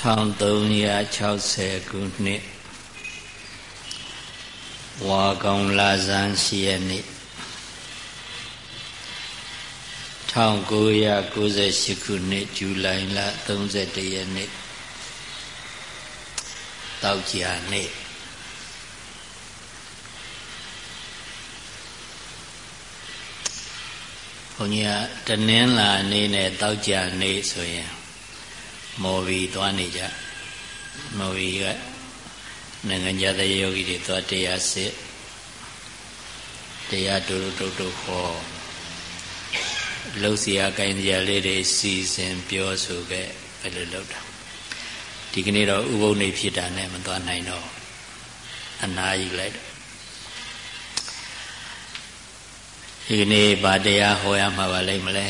1360ခုနှစ်ဝါကောင်လာဇန်ရှိရနေ့1998ခုနှစ်ဇူလိုင်လ31ရက်နေ့တောက်ကြနေ့ဘုန်းကြီးကတနင်္လာနေ့နဲ့တောက်ကြနေ့ဆိုရင် မော်ဘီသွားနေကြမော်ဘီကနိုင်ငံခြားသားယောဂီတွေသွားတရားစစ်တရားတူတူတူဟောလှုပ်ရှားကိုင်းတရားလေးတွေစီစဉ်ပြောဆိုခဲ့ဘယ်လိုလုပ်တာဒီကနေ့တော့ဥပုံနေဖြစ်တာနဲ့မသွားနိုင်တော့အနာယူလိုက်ဒီကနေ့ဗာတရားဟောရမှာပါလိမ့်မလဲ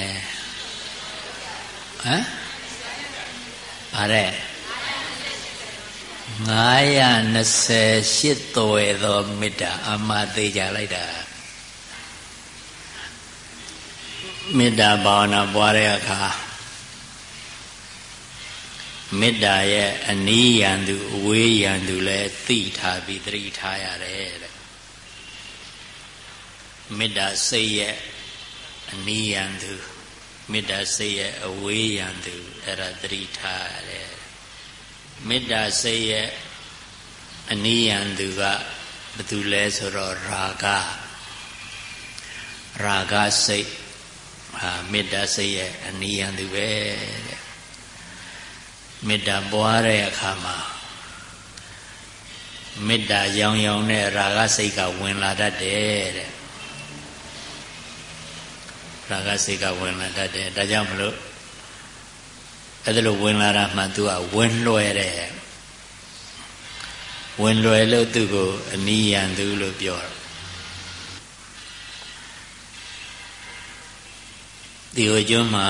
ဟမ် ဗါတဲ့928သွယ်သောမေတ္တာအမှသေးကြလိုက်တာမေတ္တာဘာဝနာပွားတဲ့အခါမေတ္တာရဲ့အနီးရန်သူအဝေးရန်သူလည်းသိထားပြီးသတိထားရတယ်တဲ့မေတ္တာစိတ်ရဲ့အနီးရန်သူ မေတ္တာစိတ်ရဲ့အဝေးရန်သူအဲ့ဒါသတိထားရတယ်မေတ္တာစိတ်ရဲ့အနိယံသူကဘယ်သူလဲဆိုတော့ရာဂရာဂစိတ်ဟာမေတ္တာစိတ်ရဲ့အနိယံသူပဲတဲ့မေတ္တာပွားတဲ့အခါမှာမေတ္တာရောင်ရောင်နဲ့ရာဂစိတ်ကဝင်လာတတ်တယ်တဲ့ ရာဂစိတ်ကဝင်လာတတ်တယ်ဒါကြောင့်မလို့အဲ့ဒါလိုဝင်လာတာမှ तू ကဝင်လွယ်တယ်ဝင်လွယ်လို့သူ့ကိုအနိယံသူလို့ပြောတာဒီဟိုကျွန်းမှာ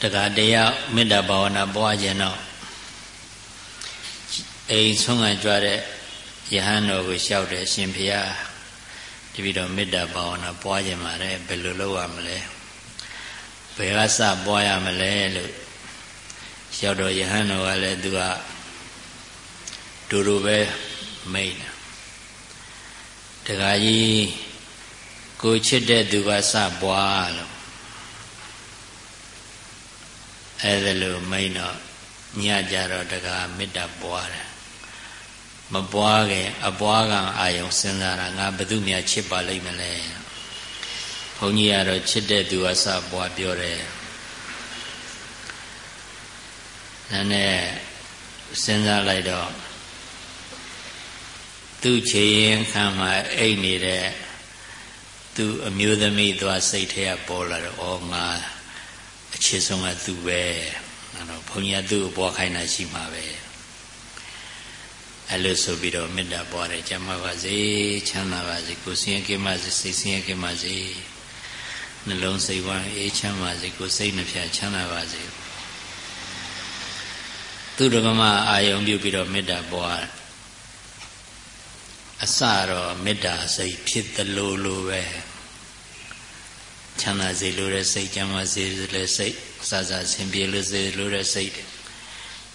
တက္ကတရားမေတ္တာဘာဝနာပွားခြင်းတော့အိမ်ဆုံးခံကြွတဲ့ယဟန်တော်ကိုလျှောက်တယ်ရှင်ဖျား တပိတော့မေတ္တာဘာဝနာပွားခြင်းပါတယ်ဘယ်လိုလုပ်ရမလဲဘယ်ကစပွားရမလဲလို့လျှောက်တော့ယဟန်တော်ကလည်းသူကတူတူပဲမိတ်တခါကြီးကိုချစ်တဲ့သူကစပွားလို့အဲဒါလို့မိတ်တော့ညကြတော့တခါမေတ္တာပွားတယ် မပွားခင်အပွားကအာယုံစဉ်းစားတာငါဘယ်သူများချစ်ပါလိမ့်မလဲဘုန်းကြီးကတော့ချစ်တဲ့သူကစပွားပြောတယ်နာနဲ့စဉ်းစားလိုက်တော့သူ့ချေရင်ခံမှာအိတ်နေတဲ့သူအမျိုးသမီးသွားစိတ်ထဲကပေါ်လာတော့ဩငါအချစ်ဆုံးကသူပဲအဲ့တော့ဘုန်းကြီးကသူ့ကိုပွားခိုင်းတာရှိမှာပဲ အဲ့လိုဆိုပြီးတော့မေတ္တာပွားတယ်ကျမ်းပါပါစေချမ်းသာပါစေကိုယ်စင်ရကင်းပါစေစိတ်စင်ရကင်းပါစေနှလုံးစိတ်ဝမ်းအေးချမ်းပါစေကိုယ်စိတ်နှဖျားချမ်းသာပါစေသူတကမအာယုံပြုပြီးတော့မေတ္တာပွားအစတော့မေတ္တာစိတ်ဖြစ်သလိုလိုပဲချမ်းသာစေလိုတဲ့စိတ်ချမ်းသာစေလိုတဲ့စိတ်စစဆင်ပြေလို့စေလိုတဲ့စိတ်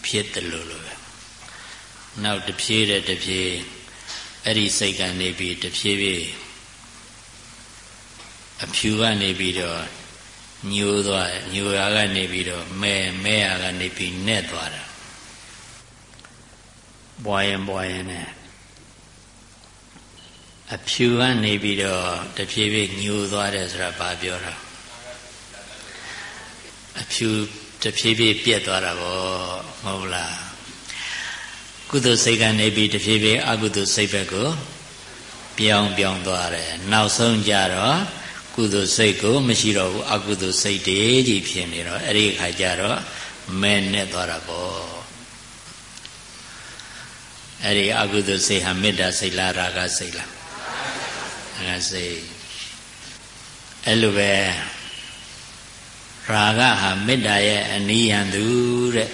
ဖြစ်သလိုလိုပဲ နောက်တဖြည်းတဲ့တဖြည်းအဲ့ဒီစိတ်ကနေပြီးတဖြည်းဖြည်းအဖြူကနေပြီးတော့ညိုသွားညိုရာကနေပြီးတော့မဲမဲရာကနေပြီးနဲ့သွားတာဘွားရင်ဘွားရင်နဲ့အဖြူကနေပြီးတော့တဖြည်းဖြည်းညိုသွားတယ်ဆိုတာဘာပြောတာအဖြူတဖြည်းဖြည်းပြက်သွားတာဗောမဟုတ်လား ကုသိုလ်စိတ်ကနေပြီးတဖြည်းဖြည်းအကုသိုလ်စိတ်ဘက်ကိုပြောင်းပြောင်းသွားတယ်နောက်ဆုံးကြတော့ကုသိုလ်စိတ်ကိုမရှိတော့ဘူးအကုသိုလ်စိတ်တွေကြီးဖြစ်နေတော့အဲ့ဒီခါကျတော့မဲနဲ့သွားတာပေါ့အဲ့ဒီအကုသိုလ်စိတ်ဟာမေတ္တာစိတ်လားရာဂစိတ်လားရာဂစိတ်အဲ့လိုပဲရာဂဟာမေတ္တာရဲ့အနိယံသူတဲ့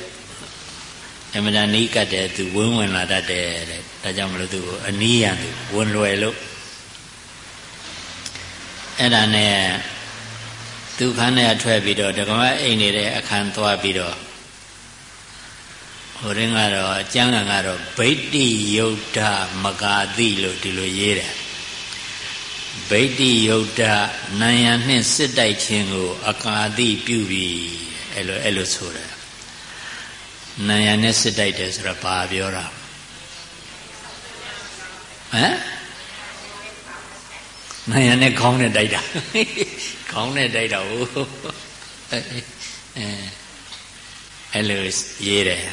အမှန်တန်နီးကတ်တယ်သူဝင်းဝင်လာတတ်တယ်တဲ့ဒါကြောင့်မလို့သူကိုအနိယံသူဝင်လွယ်လို့အဲ့ဒါနဲ့သူခန်းထဲထွက်ပြီးတော့ဒကမအိမ်နေတဲ့အခန်းသွားပြီးတော့ဟိုရင်းကတော့အကျမ်းဂန်ကတော့ဗိတ္တိယုတ်တမကာတိလို့ဒီလိုရေးတယ်ဗိတ္တိယုတ်တနံရံနှင့်စစ်တိုက်ခြင်းကို အကာတိပြုပြီးအဲ့လိုအဲ့လိုဆိုတယ် နံရံနဲ့စစ်တိုက်တယ်ဆိုတော့ဘာပြောတာဟမ်နံရံနဲ့ခေါင်းနဲ့တိုက်တာခေါင်းနဲ့တိုက်တာဟုတ်အဲအဲ့လိုရေးတယ်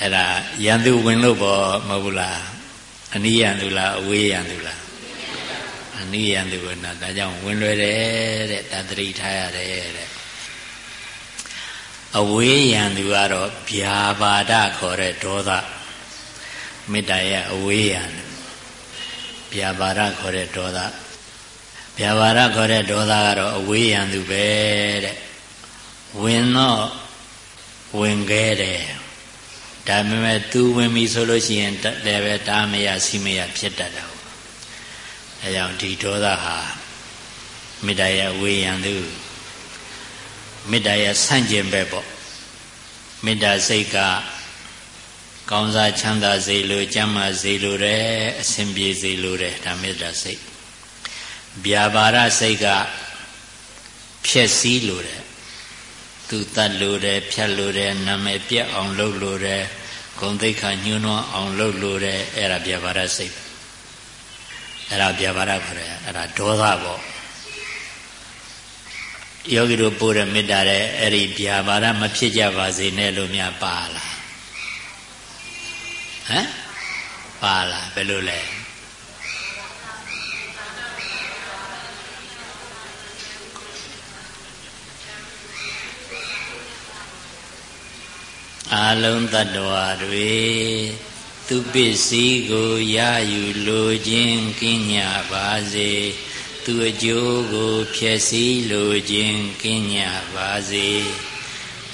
အဲ့ဒါရန်သူဝင်လို့ပေါ့မဟုတ်ဘူးလားအနိယံသူလားအဝေးယံသူလားအနိယံသူကနာဒါကြောင့်ဝင်လွယ်တယ်တဲ့တတရိထားရတယ်တဲ့ အဝေးယံသူကတော့ဗျာပါဒခေါ်တဲ့ဒေါသမေတ္တာရဲ့အဝေးယံဗျာပါဒခေါ်တဲ့ဒေါသဗျာပါဒခေါ်တဲ့ဒေါသကတော့အဝေးယံသူပဲတဲ့ဝင်တော့ဝင်ခဲ့တယ်ဒါပေမဲ့ तू ဝင်ပြီဆိုလို့ရှိရင်လည်းပဲတားမရစီမရဖြစ်တတ်တာ။အဲကြောင့်ဒီဒေါသဟာမေတ္တာရဲ့ဝေယံသူ မေတ္တာရဲ့ဆန့်ကျင်ဘက်ပေါ့မေတ္တာစိတ်ကကောင်းစားချမ်းသာစေလိုကျမ်းမာစေလိုတယ်အစဉ်ပြေစေလိုတယ်ဒါမေတ္တာစိတ်ဗျာပါဒစိတ်ကဖြည့်စည်းလိုတယ်သူတတ်လိုတယ်ဖြတ်လိုတယ်နာမည်ပြတ်အောင်လုပ်လိုတယ်ဂုံသိက္ခာညှိုးနှောအောင်လုပ်လိုတယ်အဲ့ဒါဗျာပါဒစိတ်အဲ့ဒါဗျာပါဒခေါ်တယ်အဲ့ဒါဒေါသပေါ့ ယောဂီတို့ပို့တဲ့မေတ္တာတဲ့အဲ့ဒီဗျာပါဒမဖြစ်ကြပါစေနဲ့လို့များပါလားဟမ်ပါလားဘယ်လိုလဲအာလုံးတ attva တွေသူပစ္စည်းကိုရယူလိုခြင်းကင်းညပါစေ သူအကျိုးကိုဖျက်ဆီးလိုခြင်းကင်းညပါစေ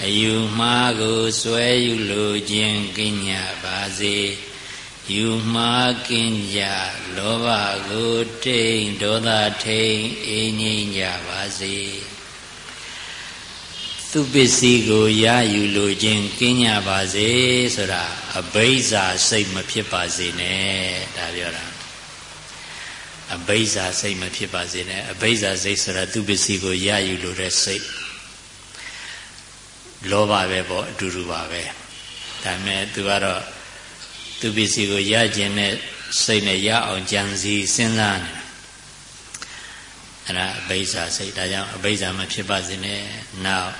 အယူမှားကိုစွဲယူလိုခြင်းကင်းညပါစေယူမှားကင်းကြလောဘကိုတိမ်ဒေါသထိန်အေးငြိမ်းကြပါစေသူပစ္စည်းကိုရယူလိုခြင်းကင်းကြပါစေဆိုတာအဘိဇာစိတ်မဖြစ်ပါစေနဲ့ဒါပြောတာ အဘိဇာစိတ်မဖြစ်ပါစေနဲ့အဘိဇာစိတ်ဆိုတာသူပစ္စည်းကိုရယူလိုတဲ့စိတ်လောဘပဲပေါ့အတူတူပါပဲဒါပေမဲ့သူကတော့သူပစ္စည်းကိုရခြင်းနဲ့စိတ်နဲ့ရအောင်ကြံစည်စဉ်းစားနေအဲ့ဒါအဘိဇာစိတ်ဒါကြောင့်အဘိဇာမဖြစ်ပါစေနဲ့နောက်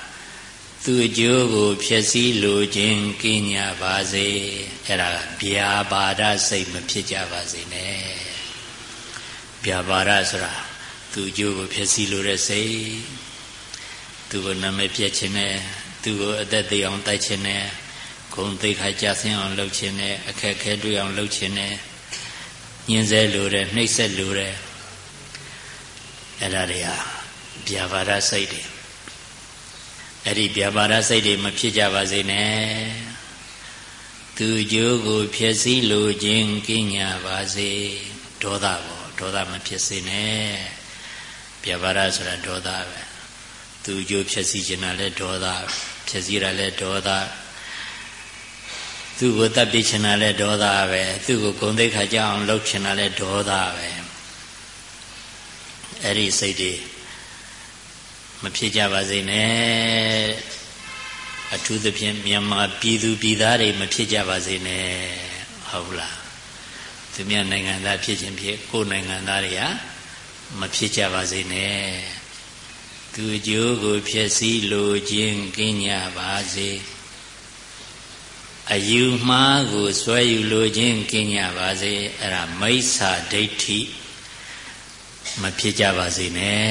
သူအကျိုးကိုဖြည့်ဆည်းလိုခြင်းကင်းကြပါစေအဲ့ဒါဗျာပါဒစိတ်မဖြစ်ကြပါစေနဲ့ ဗျာပါဒဆိုတာသူအကျိုးကိုဖြည့်ဆည်းလိုတဲ့စိတ်သူကိုနာမည်ပြည့်ခြင်းနဲ့သူကိုအသက်သေးအောင်တိုက်ခြင်းနဲ့ဂုံသိခါကြဆင်းအောင်လုပ်ခြင်းနဲ့အခက်ခဲတွေ့အောင်လုပ်ခြင်းနဲ့ညှင်းဆဲလိုတဲ့နှိပ်စက်လိုတဲ့အဲ့ဒါတွေဟာဗျာပါဒစိတ်တွေအဲ့ဒီပြပါဒစိတ်တွေမဖြစ်ကြပါစေနဲ့သူကြိုးကို ဖြစ်စည်းလိုခြင်းကင်းညာပါစေဒေါသပေါ့ ဒေါသမဖြစ်စေနဲ့ပြပါဒဆိုတာဒေါသပဲသူကြိုးဖြစ်စည်းခြင်းလည်းဒေါသဖြစ်စည်းတာလည်းဒေါသသူ့ကိုတတ်ပြချင်တာလည်းဒေါသပဲသူ့ကိုဂုံသိက္ခာကြအောင်လုပ်ချင်တာလည်းဒေါသပဲအဲ့ဒီစိတ်တွေမဖြစ်ကြပါစေနဲ့အထူးသဖြင့်မြန်မာပြည်သူပြည်သားတွေမဖြစ်ကြပါစေနဲ့ဟုတ်လား သူများနိုင်ငံသားဖြစ်ခြင်းဖြစ်ကိုယ်နိုင်ငံသားတွေဟာမဖြစ်ကြပါစေနဲ့သူကြိုးကိုဖြစ်စည်းလိုခြင်းကင်းကြပါစေအယူမှားကိုစွဲယူလိုခြင်းကင်းကြပါစေအဲ့ဒါမိစ္ဆာဒိဋ္ဌိမဖြစ်ကြပါစေနဲ့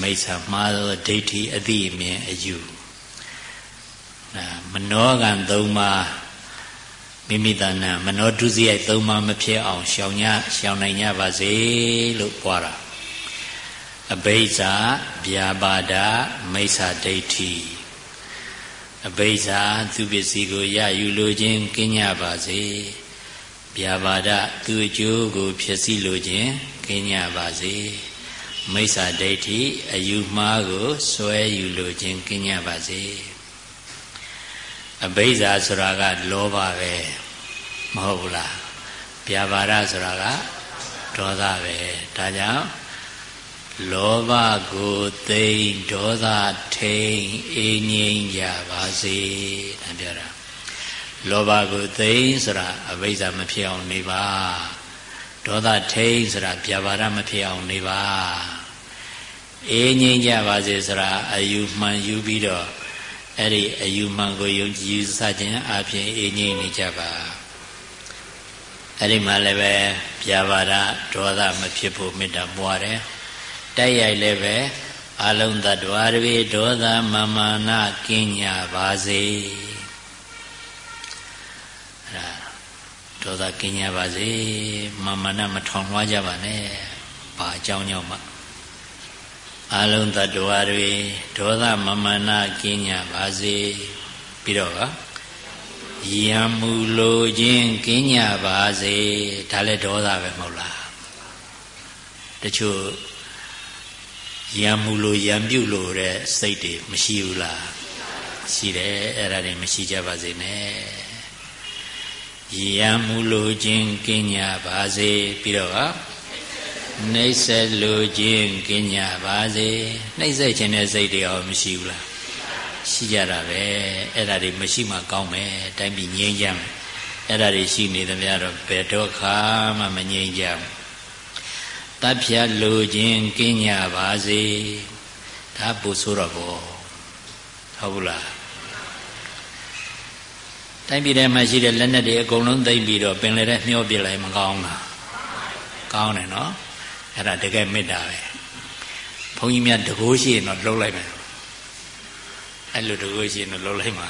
မိစ္ဆာမှားသောဒိဋ္ဌိအတိအမြင်အယူမနောကံ၃ပါး မိမိတဏ္ဍမနောဒုစရိုက်၃ပါးမဖြစ်အောင်ရှောင်ညရှောင်နိုင်ကြပါစေလို့ပွားတာအဘိဇာဗျာပါဒမိစ္ဆာဒိဋ္ဌိအဘိဇာသူပစ္စည်းကိုရယူလိုခြင်းကင်းကြပါစေဗျာပါဒသူအကျိုးကို ဖြစ်စည်းလိုခြင်းကင်းကြပါစေမိစ္ဆာဒိဋ္ဌိအယူမှားကိုစွဲယူလိုခြင်းကင်းကြပါစေ အဘိဇ္ဇာဆိုတာကလောဘပဲမဟုတ်ဘူးလားပြာပါဒဆိုတာကဒေါသပဲဒါကြောင့်လောဘကိုသိမ့်ဒေါသထိန်အေးငြိမ်းကြပါစေဒါပြောတာလောဘကိုသိမ့်ဆိုတာအဘိဇ္ဇာမဖြစ်အောင်နေပါဒေါသထိန်ဆိုတာပြာပါဒမဖြစ်အောင်နေပါအေးငြိမ်းကြပါစေဆိုတာအယူမှန်ယူပြီးတော့ အဲ့ဒီအယူမှန်ကိုယုံကြည်ယူဆခြင်းအပြင်အေးငြိမ်းနေကြပါအဲ့ဒီမှာလည်းပဲပြာပါဒဒေါသမဖြစ်ဖို့မေတ္တာပွားတယ်တိုက်ရိုက်လည်းပဲအလုံးသတ္တဝါတွေဒေါသမမာနကင်းကြပါစေအဲ့ဒါဒေါသကင်းကြပါစေမာမနမထောင်လွှားကြပါနဲ့ဘာအကြောင်းကြောင့်မှ အလုံးသတ္တဝါတွေဒေါသမမာနကင်းကြပါစေပြီးတော့ကယံမူလိုခြင်းကင်းကြပါစေဒါလည်းဒေါသပဲမဟုတ်လားတချို့ယံမူလိုယံပြုလို့တဲ့စိတ်တွေမရှိဘူးလားရှိတယ်အဲ့ဒါတွေမရှိကြပါစေနဲ့ယံမူလိုခြင်းကင်းကြပါစေပြီးတော့ နှိမ့်ဆက်လိုခြင်းကင်းကြပါစေနှိမ့်ဆက်ခြင်းတဲ့စိတ်တွေရောမရှိဘူးလားရှိကြတာပဲအဲ့ဒါတွေမရှိမှကောင်းမယ်တိုင်းပြည်ငြိမ်းချမ်းအဲ့ဒါတွေရှိနေသမျှတော့ဘယ်တော့ခါမှမငြိမ်းချမ်းတတ်ဖြတ်လိုခြင်းကင်းကြပါစေဒါပူဆိုးတော့ဘောဟုတ်ဘူးလားတိုင်းပြည်ထဲမှာရှိတဲ့လက်နက်တွေအကုန်လုံးသိမ့်ပြီးတော့ပင်လယ်ထဲမျောပြလိုက်မကောင်းလားကောင်းတယ်နော် အဲ့ဒါတကယ်မေတ္တာပဲဘုန်းကြီးများတကိုးရှိရင်တော့လှုပ်လိုက်မယ်အဲ့လိုတကိုးရှိရင်တော့လှုပ်လိုက်မှာ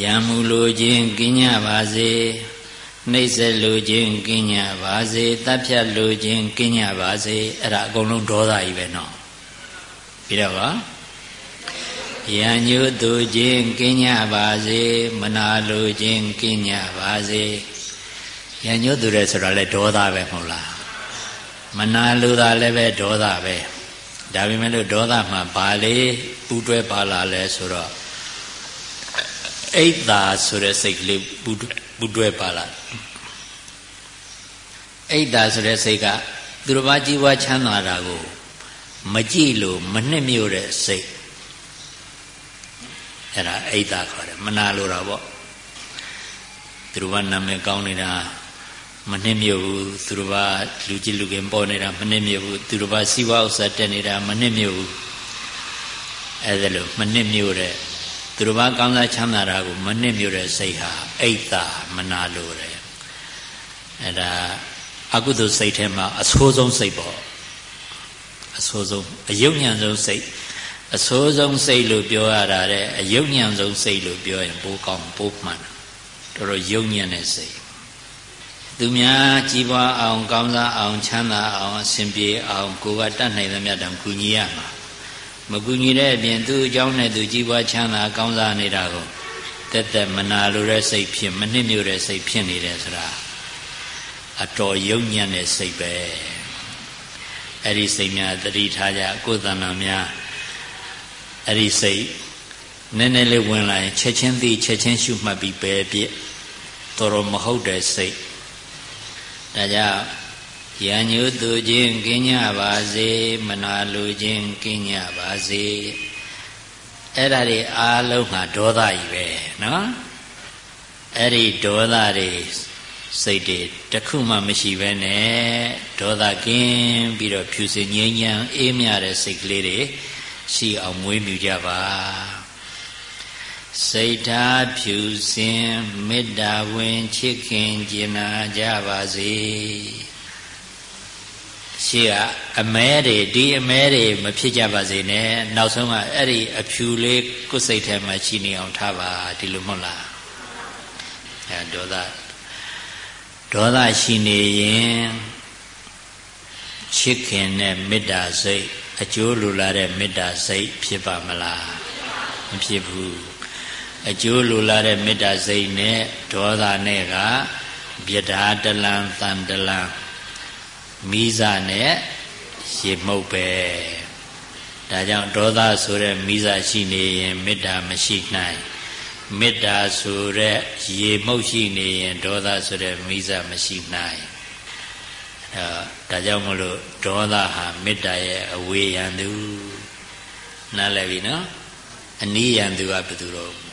ယံမူလိုခြင်းကင်းကြပါစေနှိမ့်ဆက်လိုခြင်းကင်းကြပါစေတပ်ဖြတ်လိုခြင်းကင်းကြပါစေအဲ့ဒါအကုန်လုံးဒေါသကြီးပဲနော်ပြီးတော့ပါယံညုသူခြင်းကင်းကြပါစေမနာလိုခြင်းကင်းကြပါစေ ယံညုသူရဲဆိုတာလဲဒေါသပဲမဟုတ်လားမနာလိုတာလည်းပဲဒေါသပဲဒါပေမဲ့လို့ဒေါသမှာဘာလေးပူတွဲပါလာလဲဆိုတော့အိတ်သာဆိုတဲ့စိတ်ကလေးပူပူတွဲပါလာအိတ်သာဆိုတဲ့စိတ်ကသူတစ်ပါးကြီးပွားချမ်းသာတာကိုမကြည့်လို့မနှစ်မြို့တဲ့စိတ်အဲ့ဒါအိတ်သာခေါ်တယ်မနာလိုတာပေါ့သူတစ်ပါးနာမည်ကောင်းနေတာ မနှင်းမြုပ်ဘူးသူတစ်ပါးလူကြီးလူကင်ပေါ်နေတာမနှင်းမြုပ်ဘူးသူတစ်ပါးစီးပွားဥစ္စာတက်နေတာမနှင်းမြုပ်ဘူးအဲ့ဒါလို့မနှင်းမြုပ်တဲ့သူတစ်ပါးကောင်းစားချမ်းသာတာကိုမနှင်းမြုပ်တဲ့စိတ်ဟာအိတ်သာမနာလိုတယ်အဲ့ဒါအကုသိုလ်စိတ်ထဲမှာအဆိုးဆုံးစိတ်ပေါ့အဆိုးဆုံးအယုံညံဆုံးစိတ်အဆိုးဆုံးစိတ်လို့ပြောရတာတဲ့အယုံညံဆုံးစိတ်လို့ပြောရင်ပိုးကောင်းပိုးမှန်တော်တော်ယုံညံတဲ့စိတ် သူများကြီးပွားအောင်ကောင်းစားအောင်ချမ်းသာအောင်အစဉ်ပြေအောင်ကိုယ်ကတတ်နိုင်သမျှတောင်ကူညီရမှာမကူညီတဲ့အပြင်သူ့အကြောင်းနဲ့သူကြီးပွားချမ်းသာကောင်းစားနေတာကိုတက်တက်မနာလိုတဲ့စိတ်ဖြစ်မနှိမ့်မြို့တဲ့စိတ်ဖြစ်နေတယ်ဆိုတာအတော်ယုံညံ့တဲ့စိတ်ပဲအဲ့ဒီစိတ်များတတိထားကြကိုယ်တဏ္ဍာများအဲ့ဒီစိတ်နည်းနည်းလေးဝင်လာရင်ချက်ချင်းသိချက်ချင်းရှုမှတ်ပြီးပဲပြည့်တော်တော်မဟုတ်တဲ့စိတ် ဒါကြောင့်ရံညုသူခြင်းကင်းကြပါစေမနာလူခြင်းကင်းကြပါစေအဲ့ဒါတွေအားလုံးဟာဒေါသကြီးပဲနော်အဲ့ဒီဒေါသတွေစိတ်တွေတခုမှမရှိဘဲနဲ့ဒေါသကင်းပြီးတော့ဖြူစင်ငြိမ်းချမ်းအေးမြတဲ့စိတ်ကလေးတွေရှိအောင်မွေးမြူကြပါ စိတ်ထားဖြူစင်မေတ္တာဝင်ချစ်ခင်ကျင်နာကြပါစေရှိကအမဲတွေဒီအမဲတွေမဖြစ်ကြပါစေနဲ့နောက်ဆုံးကအဲ့ဒီအဖြူလေးကိုယ်စိတ်ထဲမှာရှိနေအောင်ထားပါဒီလိုမဟုတ်လားအဲဒေါသဒေါသရှိနေရင်ချစ်ခင်တဲ့မေတ္တာစိတ်အကျိုးလိုလာတဲ့မေတ္တာစိတ်ဖြစ်ပါမလားမဖြစ်ဘူး အကျိုးလိုလာတဲ့မေတ္တာစိတ်နဲ့ဒေါသနဲ့ကပြဒါတလံတန်တလံမိစနဲ့ရေမှုတ်ပဲဒါကြောင့်ဒေါသဆိုတဲ့မိစရှိနေရင်မေတ္တာမရှိနိုင်မေတ္တာဆိုတဲ့ရေမှုတ်ရှိနေရင်ဒေါသဆိုတဲ့မိစမရှိနိုင်အဲဒါကြောင့်မလို့ဒေါသဟာမေတ္တာရဲ့အဝေးရန်သူနားလည်ပြီနော်အနည်းရန်သူကဘယ်သူတော့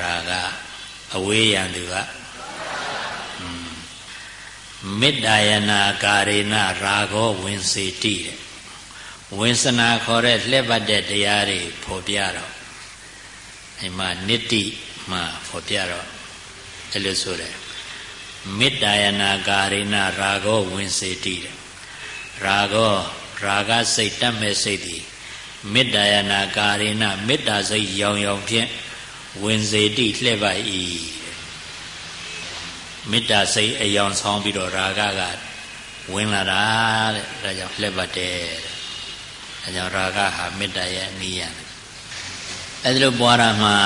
ရာဂအဝေးရန်သူကမေတ္တာယနာကာရေနရာဂောဝင်စေတိတဲ့ဝိသနာခေါ်တဲ့လှက်ပတ်တဲ့တရားတွေဖော်ပြတော့အဲမှာနိတ္တိမှာဖော်ပြတော့အဲ့လိုဆိုတယ်မေတ္တာယနာကာရိဏရာဂောဝင်စေတိတဲ့ရာဂောရာဂစိတ်တတ်မဲ့စိတ်သည်မေတ္တာယနာကာရိဏမေတ္တာစိတ်ရောင်ရောင်ဖြင့် ဝင်စေတိလှဲ့ပါ၏မေတ္တာစိတ်အယောင်ဆောင်ပြီးတော့ရာဂကဝင်လာတာတဲ့ဒါကြောင့်လှဲ့ပတ်တယ်အဲကြောင့်ရာဂဟာမေတ္တာရဲ့အနည်းရအဲ့ဒါလိုပွားတာမှာ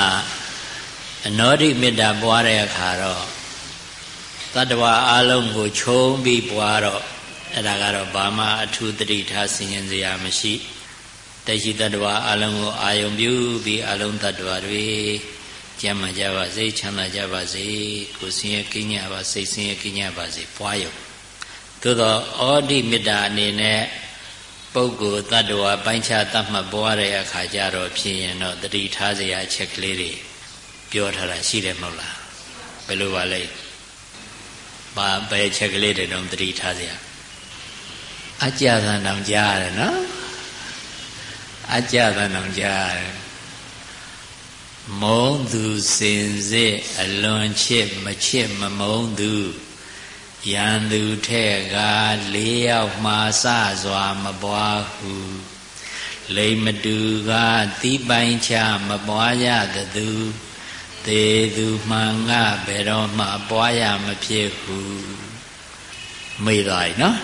အနောတိမေတ္တာပွားတဲ့အခါတော့တတ္တဝါအလုံးကိုခြုံပြီးပွားတော့အဲ့ဒါကတော့ဘာမှအထူးတတိထားဆင်ញင်စရာမရှိတရှိတတ္တဝါအလုံးကိုအာယုံပြုပြီးအလုံးတတ္တဝါတွေ ကျမ်းမာကြပါစေချမ်းသာကြပါစေကိုယ်စင်ရကင်းကြပါစိတ်စင်ရကင်းကြပါစေပွားရုံသို့သောဩဒိမေတ္တာအနေနဲ့ပုဂ္ဂိုလ်တ attva ပိုင်းခြားတတ်မှတ်ပွားတဲ့အခါကျတော့ဖြစ်ရင်တော့တတိထားစရာအချက်ကလေးတွေပြောထားတာရှိတယ်မဟုတ်လားဘယ်လိုပါလဲဘာဘယ်ချက်ကလေးတွေတော့တတိထားစရာအကြသံတောင်ကြားရတယ်နော်အကြသံတောင်ကြားရတယ် မုံသူစင်စစ်အလွန်ချစ်မချစ်မမုံသူရန်သူထဲ့ကလေးယောက်မှာစစွာမပွားဟုလိမ္မတူကတိပိုင်ချမပွားရသသူသေသူမှန်ငါဘယ်တော့မှပွားရမဖြစ်ဟုမေးသွားပြီနော်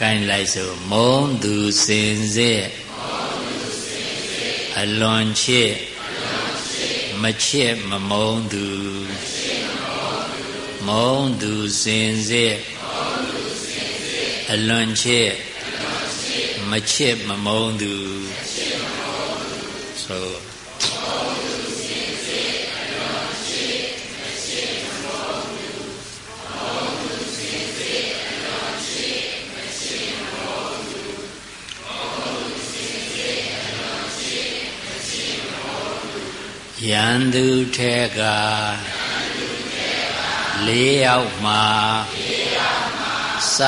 ကိုင်းလိုက်ဆိုမုံသူစင်စစ် အလွန်ချစ်မချစ်မမုံသူမုံသူစင်စစ်အလွန်ချစ်မချစ်မမုံသူဆို ရန်သူထဲကလေးယောက်မှာစ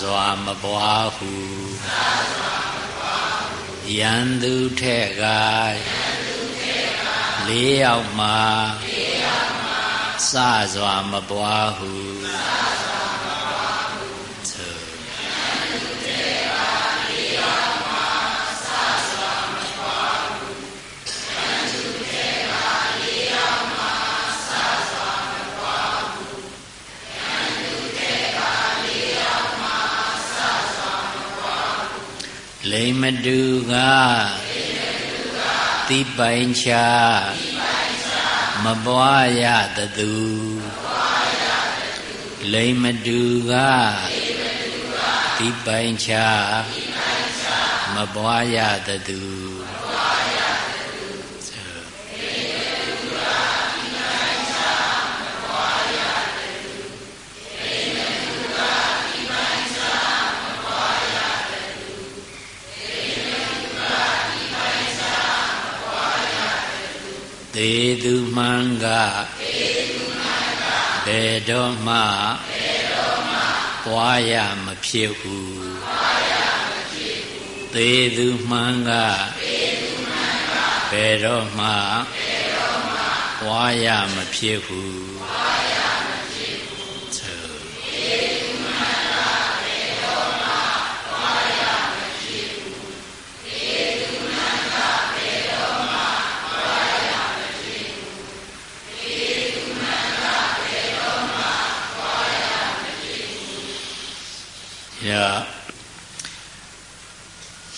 စွာမပွားဟုရန်သူထဲကလေးယောက်မှာစစွာမပွားဟု လိမ္မတူကတိပိုင်ချမပွားရတသူလိမ္မတူကတိပိုင်ချမပွားရတသူ သေသူမှန်ကဘယ်တော့မှပွားရမဖြစ်ဟုသေသူမှန်ကဘယ်တော့မှပွားရမဖြစ် ဟု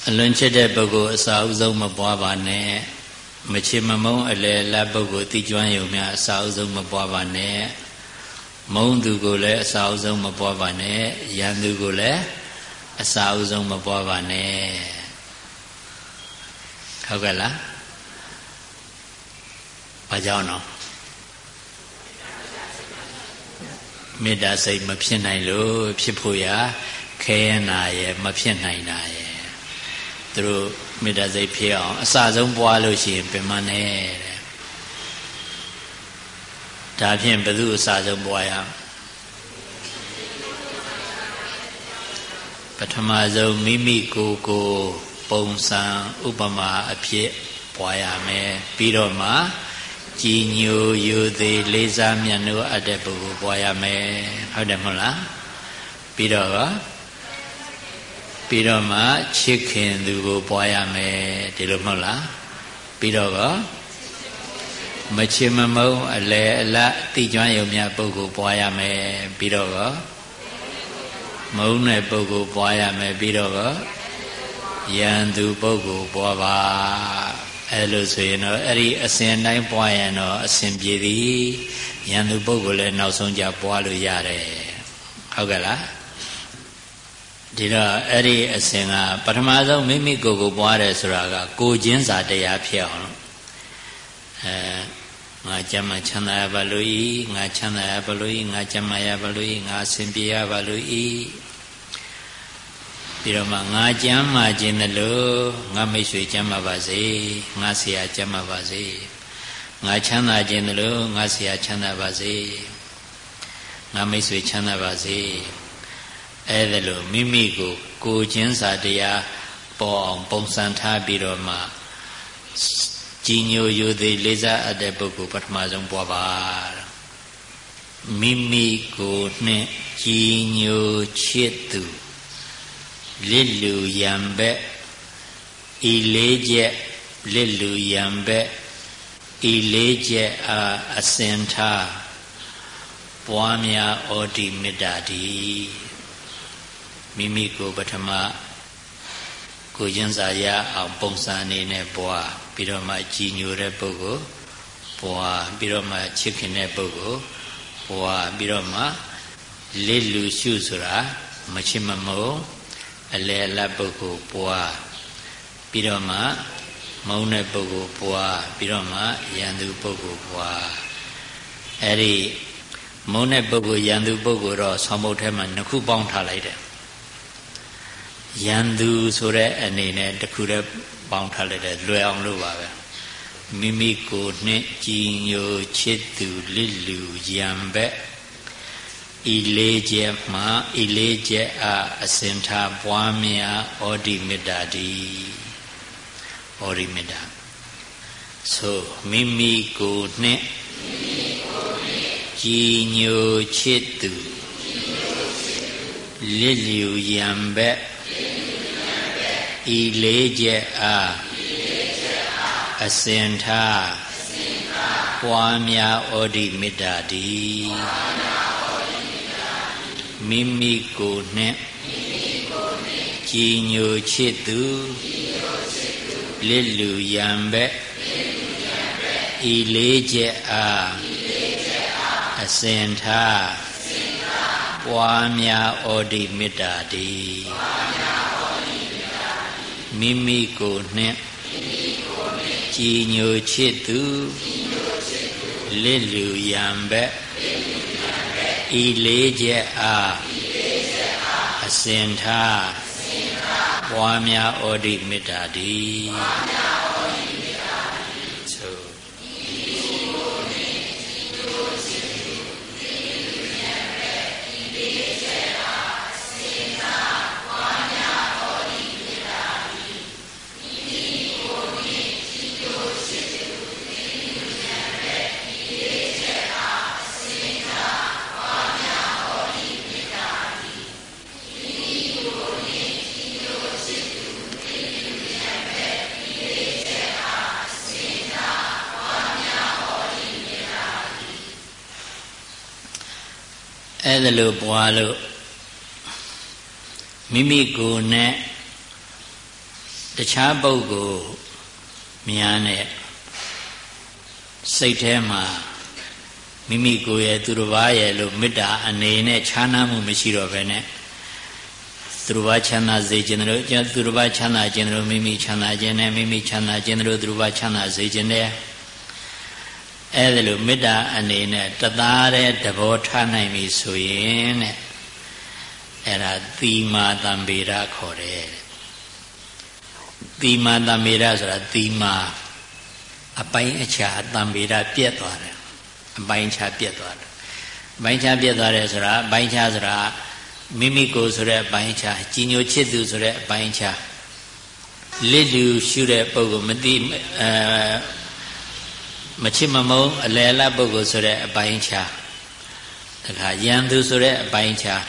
အလွန်ချစ်တဲ့ပုဂ္ဂိုလ်အစာဥဆုံးမပွားပါနဲ့မချစ်မမုန်းအလယ်လတ်ပုဂ္ဂိုလ်တိကျွမ်းယုံများအစာဥဆုံးမပွားပါနဲ့မုံသူကိုလည်းအစာအုပ်ဆုံးမပွားပါနဲ့ရန်သူကိုလည်းအစာအုပ်ဆုံးမပွားပါနဲ့ဟုတ်ကဲ့လားဘာကြောင့်တော့မေတ္တာစိတ်မဖြစ်နိုင်လို့ဖြစ်ဖို့ရာ ခဲရနာရဲ့မဖြစ်နိုင်တာရဲ့သူတို့မေတ္တာစိတ်ဖြစ်အောင်အစဆုံးပွားလို့ရှိရင်ပြမနဲ့တဲ့ဒါဖြင့်ဘယ်သူအစဆုံးပွားရပထမဆုံးမိမိကိုယ်ကိုပုံစံဥပမာအဖြစ်ပွားရမယ်ပြီးတော့မှကြည်ညိုယူသည်လေးစားမြတ်နိုးအပ်တဲ့ပုဂ္ဂိုလ်ပွားရမယ်ဟုတ်တယ်မဟုတ်လားပြီးတော့ ပြီးတော့မှချစ်ခင်သူကိုပွားရမယ်ဒီလိုမဟုတ်လားပြီးတော့ကမချစ်မမုန်းအလဲအလတ်တိကျွမ်းယုံမြတ်ပုဂ္ဂိုလ်ပွားရမယ်ပြီးတော့ကမုန်းတဲ့ပုဂ္ဂိုလ်ပွားရမယ်ပြီးတော့ကယံသူပုဂ္ဂိုလ်ပွားပါအဲလိုဆိုရင်တော့အဲ့ဒီအစဉ်တိုင်းပွားရင်တော့အစဉ်ပြေသည်ယံသူပုဂ္ဂိုလ်လည်းနောက်ဆုံးကြပွားလို့ရတယ်ဟုတ်ကဲ့လား ဒီတော့အဲ့ဒီအစဉ်ကပထမဆုံးမိမိကိုယ်ကိုပွားတယ်ဆိုတာကကိုချင်းစာတရားဖြစ်အောင်လို့အဲငါကျမ်းမှချမ်းသာရပါလို့ဤငါချမ်းသာရပါလို့ဤငါကျမ်းမှရပါလို့ဤငါအစဉ်ပြေရပါလို့ဤပြီးတော့မှငါကျမ်းမှခြင်းတယ်လို့ငါမိတ်ဆွေကျမ်းမှပါစေငါဆရာကျမ်းမှပါစေငါချမ်းသာခြင်းတယ်လို့ငါဆရာချမ်းသာပါစေငါမိတ်ဆွေချမ်းသာပါစေ အဲ့ဒါလို့မိမိကိုကိုချင်းစာတရားပေါ်အောင်ပုံစံထားပြီးတော့မှကြီးညိုယိုသေးလေးစားအပ်တဲ့ပုဂ္ဂိုလ်ပထမဆုံးပွားပါမိမိကိုနှင့်ကြီးညိုချစ်သူလစ်လူယံဘက်ဤလေးချက်လစ်လူယံဘက်ဤလေးချက်အားအစင်ထားပွားများဩဒီမေတ္တာတိ မိမိကိုပထမကိုရင်စာရအောင်ပုံစံအနေနဲ့ပွားပြီးတော့မှကြည်ညိုတဲ့ပုဂ္ဂိုလ်ပွားပြီးတော့မှချစ်ခင်တဲ့ပုဂ္ဂိုလ်ပွားပြီးတော့မှလစ်လူရှုဆိုတာမချစ်မမုံအလယ်အလတ်ပုဂ္ဂိုလ်ပွားပြီးတော့မှမုံတဲ့ပုဂ္ဂိုလ်ပွားပြီးတော့မှယန္တုပုဂ္ဂိုလ်ပွားအဲ့ဒီမုံတဲ့ပုဂ္ဂိုလ်ယန္တုပုဂ္ဂိုလ်တော့ဆောင်းမုတ်ထဲမှာနှစ်ခုပေါင်းထားလိုက်တယ် ယန္တုဆိုတဲ့အနေနဲ့တခုတည်းပေါင်းထားလိုက်တယ်လွယ်အောင်လို့ပါပဲမိမိကိုနှင့်ကြည်ညိုချစ်သူလစ်လူယံဘက်ဤလေးချက်မှဤလေးချက်အားအစင်ထားပွားများဩဒီမေတ္တာတိဩဒီမေတ္တာဆိုမိမိကိုနှင့်ကြည်ညိုချစ်သူလစ်လူယံဘက် ဤလေးချက်အားအစင်ထားပွားများဩဒီမေတ္တာတိမိမိကိုနှင့်ကြည်ညိုချစ်သူလစ်လူယံဘက်ဤလေးချက်အားအစင်ထားပွားများဩဒီမေတ္တာတိမိ မိကိုနှင့်ကြည်ညိုချစ်သူလစ်လူယံဘက်ဤလေးချက်အားအစင်ထားပွားများဩဒီမေတ္တာတိ အဲ့ဒါလို့ပွားလို့မိမိကိုယ်နဲ့တခြားပုဂ္ဂိုလ်များနဲ့စိတ်ထဲမှာမိမိကိုယ်ရဲ့သူတစ်ပါးရဲ့လို့မေတ္တာအနေနဲ့ခြားနားမှုမရှိတော့ဘဲနဲ့သူတစ်ပါးချမ်းသာစေခြင်းတို့သူတစ်ပါးချမ်းသာခြင်းတို့မိမိချမ်းသာခြင်းနဲ့မိမိချမ်းသာခြင်းတို့သူတစ်ပါးချမ်းသာစေခြင်းတဲ့ အဲ့ဒါလို့မေတ္တာအနေနဲ့တသားတဲ့သဘောထားနိုင်ပြီဆိုရင်တဲ့အဲ့ဒါသီမာတံဗေဒခေါ်တယ်သီမာတံဗေဒဆိုတာသီမာအပိုင်းအခြားတံဗေဒပြက်သွားတယ်အပိုင်းခြားပြက်သွားတယ်အပိုင်းခြားပြက်သွားတယ်ဆိုတာအပိုင်းခြားဆိုတာမိမိကိုယ်ဆိုတဲ့အပိုင်းခြားကြီးညိုချစ်သူဆိုတဲ့အပိုင်းခြားလစ်လူရှုတဲ့ပုဂ္ဂိုလ်မသိအဲ မချစ်မမုန်းအလယ်လပုဂ္ဂိုလ်ဆိုတဲ့အပိုင်းခြားတခါယံသူဆိုတဲ့အပိုင်းခြား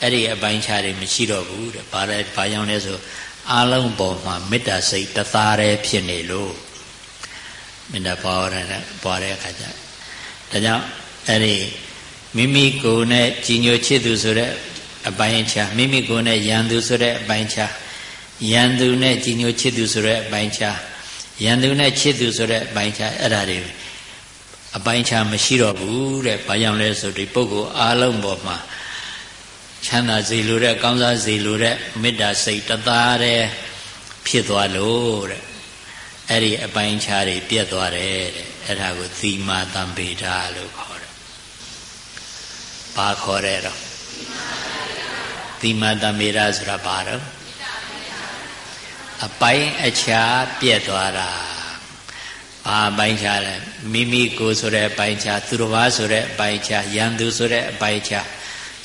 အဲ့ဒီအပိုင်းခြားတွေမရှိတော့ဘူးတဲ့ဘာလဲဘာကြောင့်လဲဆိုအလုံးပေါ်မှာမေတ္တာစိတ်တသားတည်းဖြစ်နေလို့မေတ္တာပွားရတဲ့ပွားတဲ့အခါကျဒါကြောင့်အဲ့ဒီမိမိကိုယ်နဲ့ကြီးညိုချစ်သူဆိုတဲ့အပိုင်းခြားမိမိကိုယ်နဲ့ယံသူဆိုတဲ့အပိုင်းခြားယံသူနဲ့ကြီးညိုချစ်သူဆိုတဲ့အပိုင်းခြား ယံသူနဲ့ချစ်သူဆိုတဲ့အပိုင်းခြားအဲ့ဒါတွေအပိုင်းခြားမရှိတော့ဘူးတဲ့ဘာကြောင့်လဲဆိုဒီပုဂ္ဂိုလ်အားလုံးပေါ်မှာချမ်းသာစေလိုတဲ့ကောင်းစားစေလိုတဲ့မေတ္တာစိတ်တသားတဲ့ဖြစ်သွားလို့တဲ့အဲ့ဒီအပိုင်းခြားတွေပြတ်သွားတယ်တဲ့အဲ့ဒါကိုသီမာတံပေဒလို့ခေါ်တယ်။ဘာခေါ်တဲ့တော့သီမာတံပေဒဆိုတာဘာတော့ အပိုင်းအခြားပြတ်သွားတာဘာအပိုင်းခြားလဲမိမိကိုယ်ဆိုတဲ့အပိုင်းခြားသူတော်ဘာဆိုတဲ့အပိုင်းခြားယံသူဆိုတဲ့အပိုင်းခြား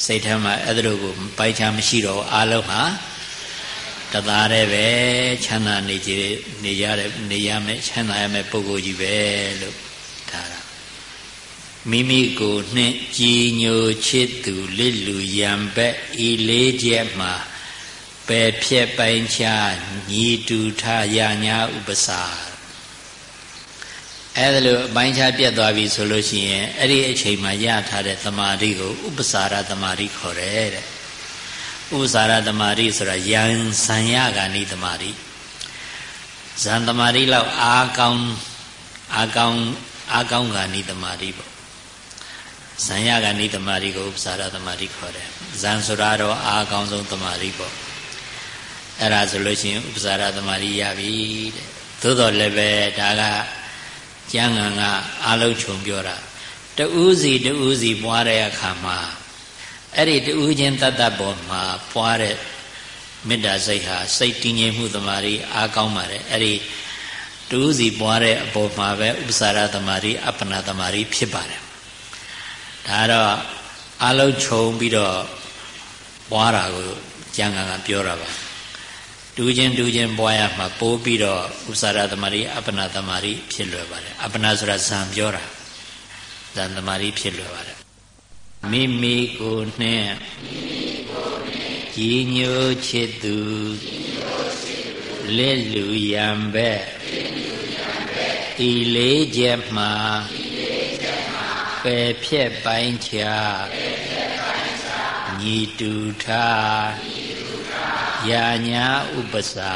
စိတ်ထဲမှာအဲ့ဒါလိုကိုပိုင်းခြားမရှိတော့အားလုံးဟာတသားတည်းပဲချမ်းသာနေကြနေရတဲ့နေရမယ်ချမ်းသာရမယ်ပုဂ္ဂိုလ်ကြီးပဲလို့ထားတာမိမိကိုနှင့်ကြည်ညိုချစ်သူလစ်လူရံဘက်ဤလေးချက်မှာ ပယ်ဖြက်ပိုင်းခြားညီတူထရညာဥပစာအဲ့ဒါလိုအပိုင်းခြားပြတ်သွားပြီဆိုလို့ရှိရင်အဲ့ဒီအချိန်မှာရထားတဲ့သမာဓိကိုဥပစာရသမာဓိခေါ်တယ်တဲ့ဥပစာရသမာဓိဆိုတာယံဇံရဂာနိသမာဓိဇံသမာဓိလောက်အာကောင်းအာကောင်းအာကောင်းဂာနိသမာဓိပေါ့ဇံရဂာနိသမာဓိကိုဥပစာရသမာဓိခေါ်တယ်ဇံဆိုတာတော့အာကောင်းဆုံးသမာဓိပေါ့ အဲ့ဒါဆိုလို့ရှိရင်ဥပစာရသမာဓိရပြီတဲ့သို့တော်လည်းပဲဒါကကျမ်းဂန်ကအလုံးခြုံပြောတာတူးစီတူးစီပွားတဲ့အခါမှာအဲ့ဒီတူးချင်းတတ်တတ်ပေါ်မှာပွားတဲ့မေတ္တာစိတ်ဟာစိတ်တည်ငြိမ်မှုသမာဓိအားကောင်းပါတယ်အဲ့ဒီတူးစီပွားတဲ့အပေါ်မှာပဲဥပ္ပစာရသမာဓိအပ္ပနာသမာဓိဖြစ်ပါတယ်ဒါတော့အလုံးခြုံပြီးတော့ပွားတာကိုကျမ်းဂန်ကပြောတာပါ တူးချင်းတူးချင်းပွားရမှာပိုးပြီးတော့ဥစ္စာရသမารိအပ္ပနာသမารိဖြစ်လွယ်ပါတယ်အပ္ပနာဆိုတာဇံပြောတာဇံသမารိဖြစ်လွယ်ပါတယ်မိမိကိုနှင့်ကြီးညိုချစ်သူလက်လူရံဘက်ဤလေးချက်မှာပယ်ဖြက်ပိုင်းချာညီတူထား ယာညာဥပစာ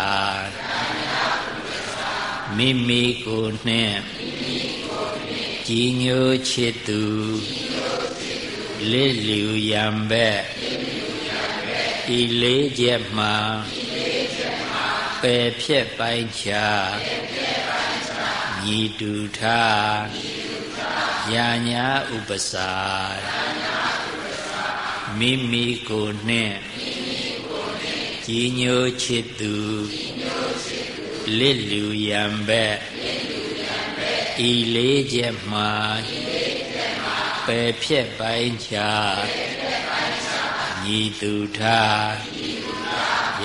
မိမိကိုနှင့်ကြည်ညိုချစ်သူလစ်လျူရံဘက်ဤလေးချက်မှာပယ်ဖြက်ပိုင်းချာညီတူထားယာညာဥပစာမိမိကိုနှင့် ကြီးညိုချစ်သူလစ်လူရံဘက်ဤလေးချက်မှာပယ်ဖြက်ပိုင်းချာညီသူထား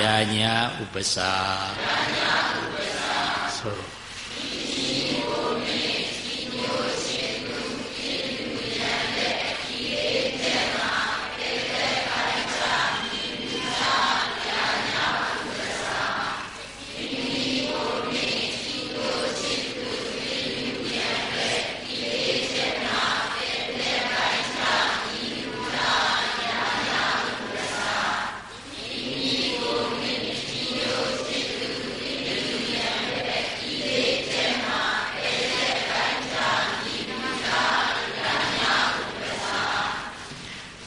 ယာညာဥပစာဆို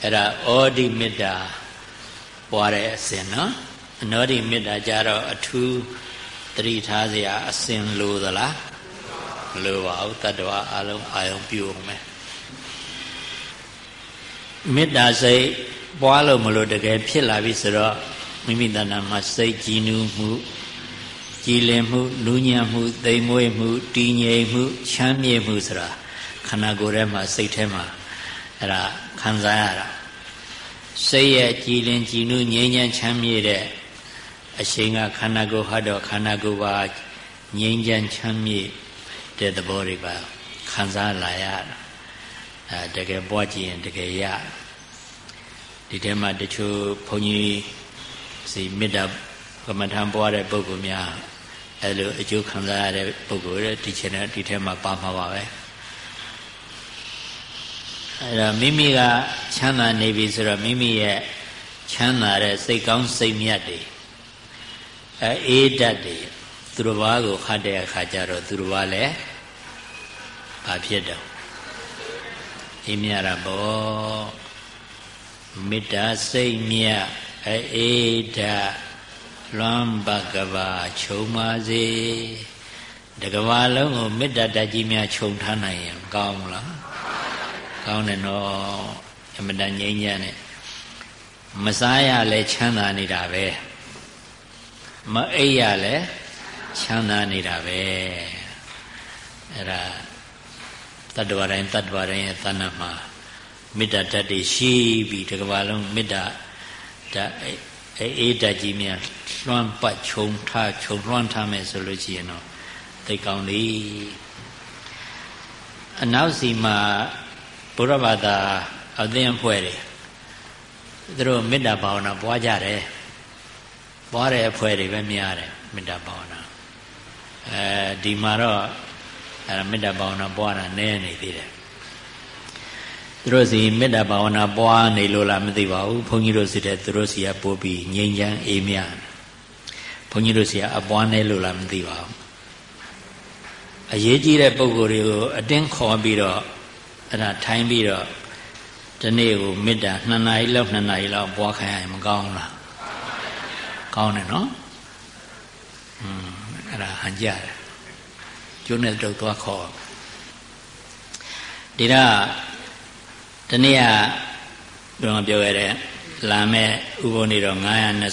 အဲ့ဒါဩဒီမေတ္တာပွားတဲ့အစဉ်နော်အနောဒီမေတ္တာကြတော့အထူးတတိထားစရာအစဉ်လိုသလားမလိုပါဘူးတတ္တဝအလုံးအာယုံပြုအောင်မယ်မေတ္တာစိတ်ပွားလို့မလို့တကယ်ဖြစ်လာပြီဆိုတော့မိမိတဏ္ဍာမှာစိတ်ကြည်နူးမှုကြည်လင်မှုနူးညံ့မှုသိမ်မွေ့မှုတည်ငြိမ်မှုချမ်းမြေ့မှုဆိုတာခန္ဓာကိုယ်ထဲမှာစိတ်ထဲမှာအဲ့ဒါခံစားရတာ စိတ်ရဲ့ကြည်လင်ကြည်နူးငြိမ်းချမ်းချမ်းမြေ့တဲ့အရှင်ကခန္ဓာကိုယ်ဟတ်တော့ခန္ဓာကိုယ်ပါငြိမ်းချမ်းချမ်းမြေ့တဲ့သဘောတွေပါခံစားလာရတာအဲတကယ်ပွားကြည့်ရင်တကယ်ရဒီထဲမှာတချို့ဘုန်းကြီးစီမေတ္တာကမ္မထံပွားတဲ့ပုဂ္ဂိုလ်များအဲလိုအကျိုးခံစားရတဲ့ပုဂ္ဂိုလ်တွေဒီချက်နဲ့ဒီထဲမှာပါမှာပါပဲ အဲဒါမိမိကချမ်းသာနေပြီဆိုတော့မိမိရဲ့ချမ်းသာတဲ့စိတ်ကောင်းစိတ်မြတ်တွေအဲအေးတတ်တွေသူတော်ဘာကိုခတ်တဲ့အခါကျတော့သူတော်ဘာလည်းဘာဖြစ်တော့အေးမြတာပေါ့မေတ္တာစိတ်မြတ်အေးတလွမ်းပကဘာခြုံပါစေတကဘာလုံးကိုမေတ္တာတကြီးများခြုံထားနိုင်ရင်ကောင်းလား ကောင်းတယ်နော်အမတန်ငြိမ်းချမ်းတယ်မစားရလဲချမ်းသာနေတာပဲမအိပ်ရလဲချမ်းသာနေတာပဲအဲ့ဒါတတ္တဝတိုင်းတတ္တဝတိုင်းရဲ့သဏ္ဍာန်မှာမေတ္တာဓာတ်တွေရှိပြီးဒီကဘာလုံးမေတ္တာဓာတ်အေးဓာတ်ကြီးများလွှမ်းပတ်ခြုံထားခြုံလွှမ်းထားမယ်ဆိုလို့ရှိရင်တော့သိကောင်းလေအနောက်စီမှာ ဘုရားဘာသာအသင်းအဖွဲ့တွေသူတို့မေတ္တာဘာဝနာပွားကြတယ်ပွားတဲ့အဖွဲ့တွေပဲများတယ်မေတ္တာဘာဝနာအဲဒီမှာတော့အဲမေတ္တာဘာဝနာပွားတာနည်းနေသေးတယ်သူတို့စီမေတ္တာဘာဝနာပွားနေလို့လားမသိပါဘူးဘုန်းကြီးတို့စီတဲ့သူတို့စီကပို့ပြီးငြိမ်းချမ်းအေးမြဘုန်းကြီးတို့စီကအပွားနေလို့လားမသိပါဘူးအရေးကြီးတဲ့ပုံကိုယ်တွေကိုအတင်းခေါ်ပြီးတော့ အဲ့ဒါထိုင်းပြီးတော့ဒီနေ့ကိုမေတ္တာ2နာရီလောက်2နာရီလောက်ပွားခိုင်းရင်မကောင်းလားကောင်းတယ်နော်อืมအဲ့ဒါဟန်ကြတယ်ကျိုးနဲ့တုတ်သွားခေါ်ဒီတော့ဒီနေ့ကတော့ပြောရတဲ့လာမဲ့ဥပုံနေတော့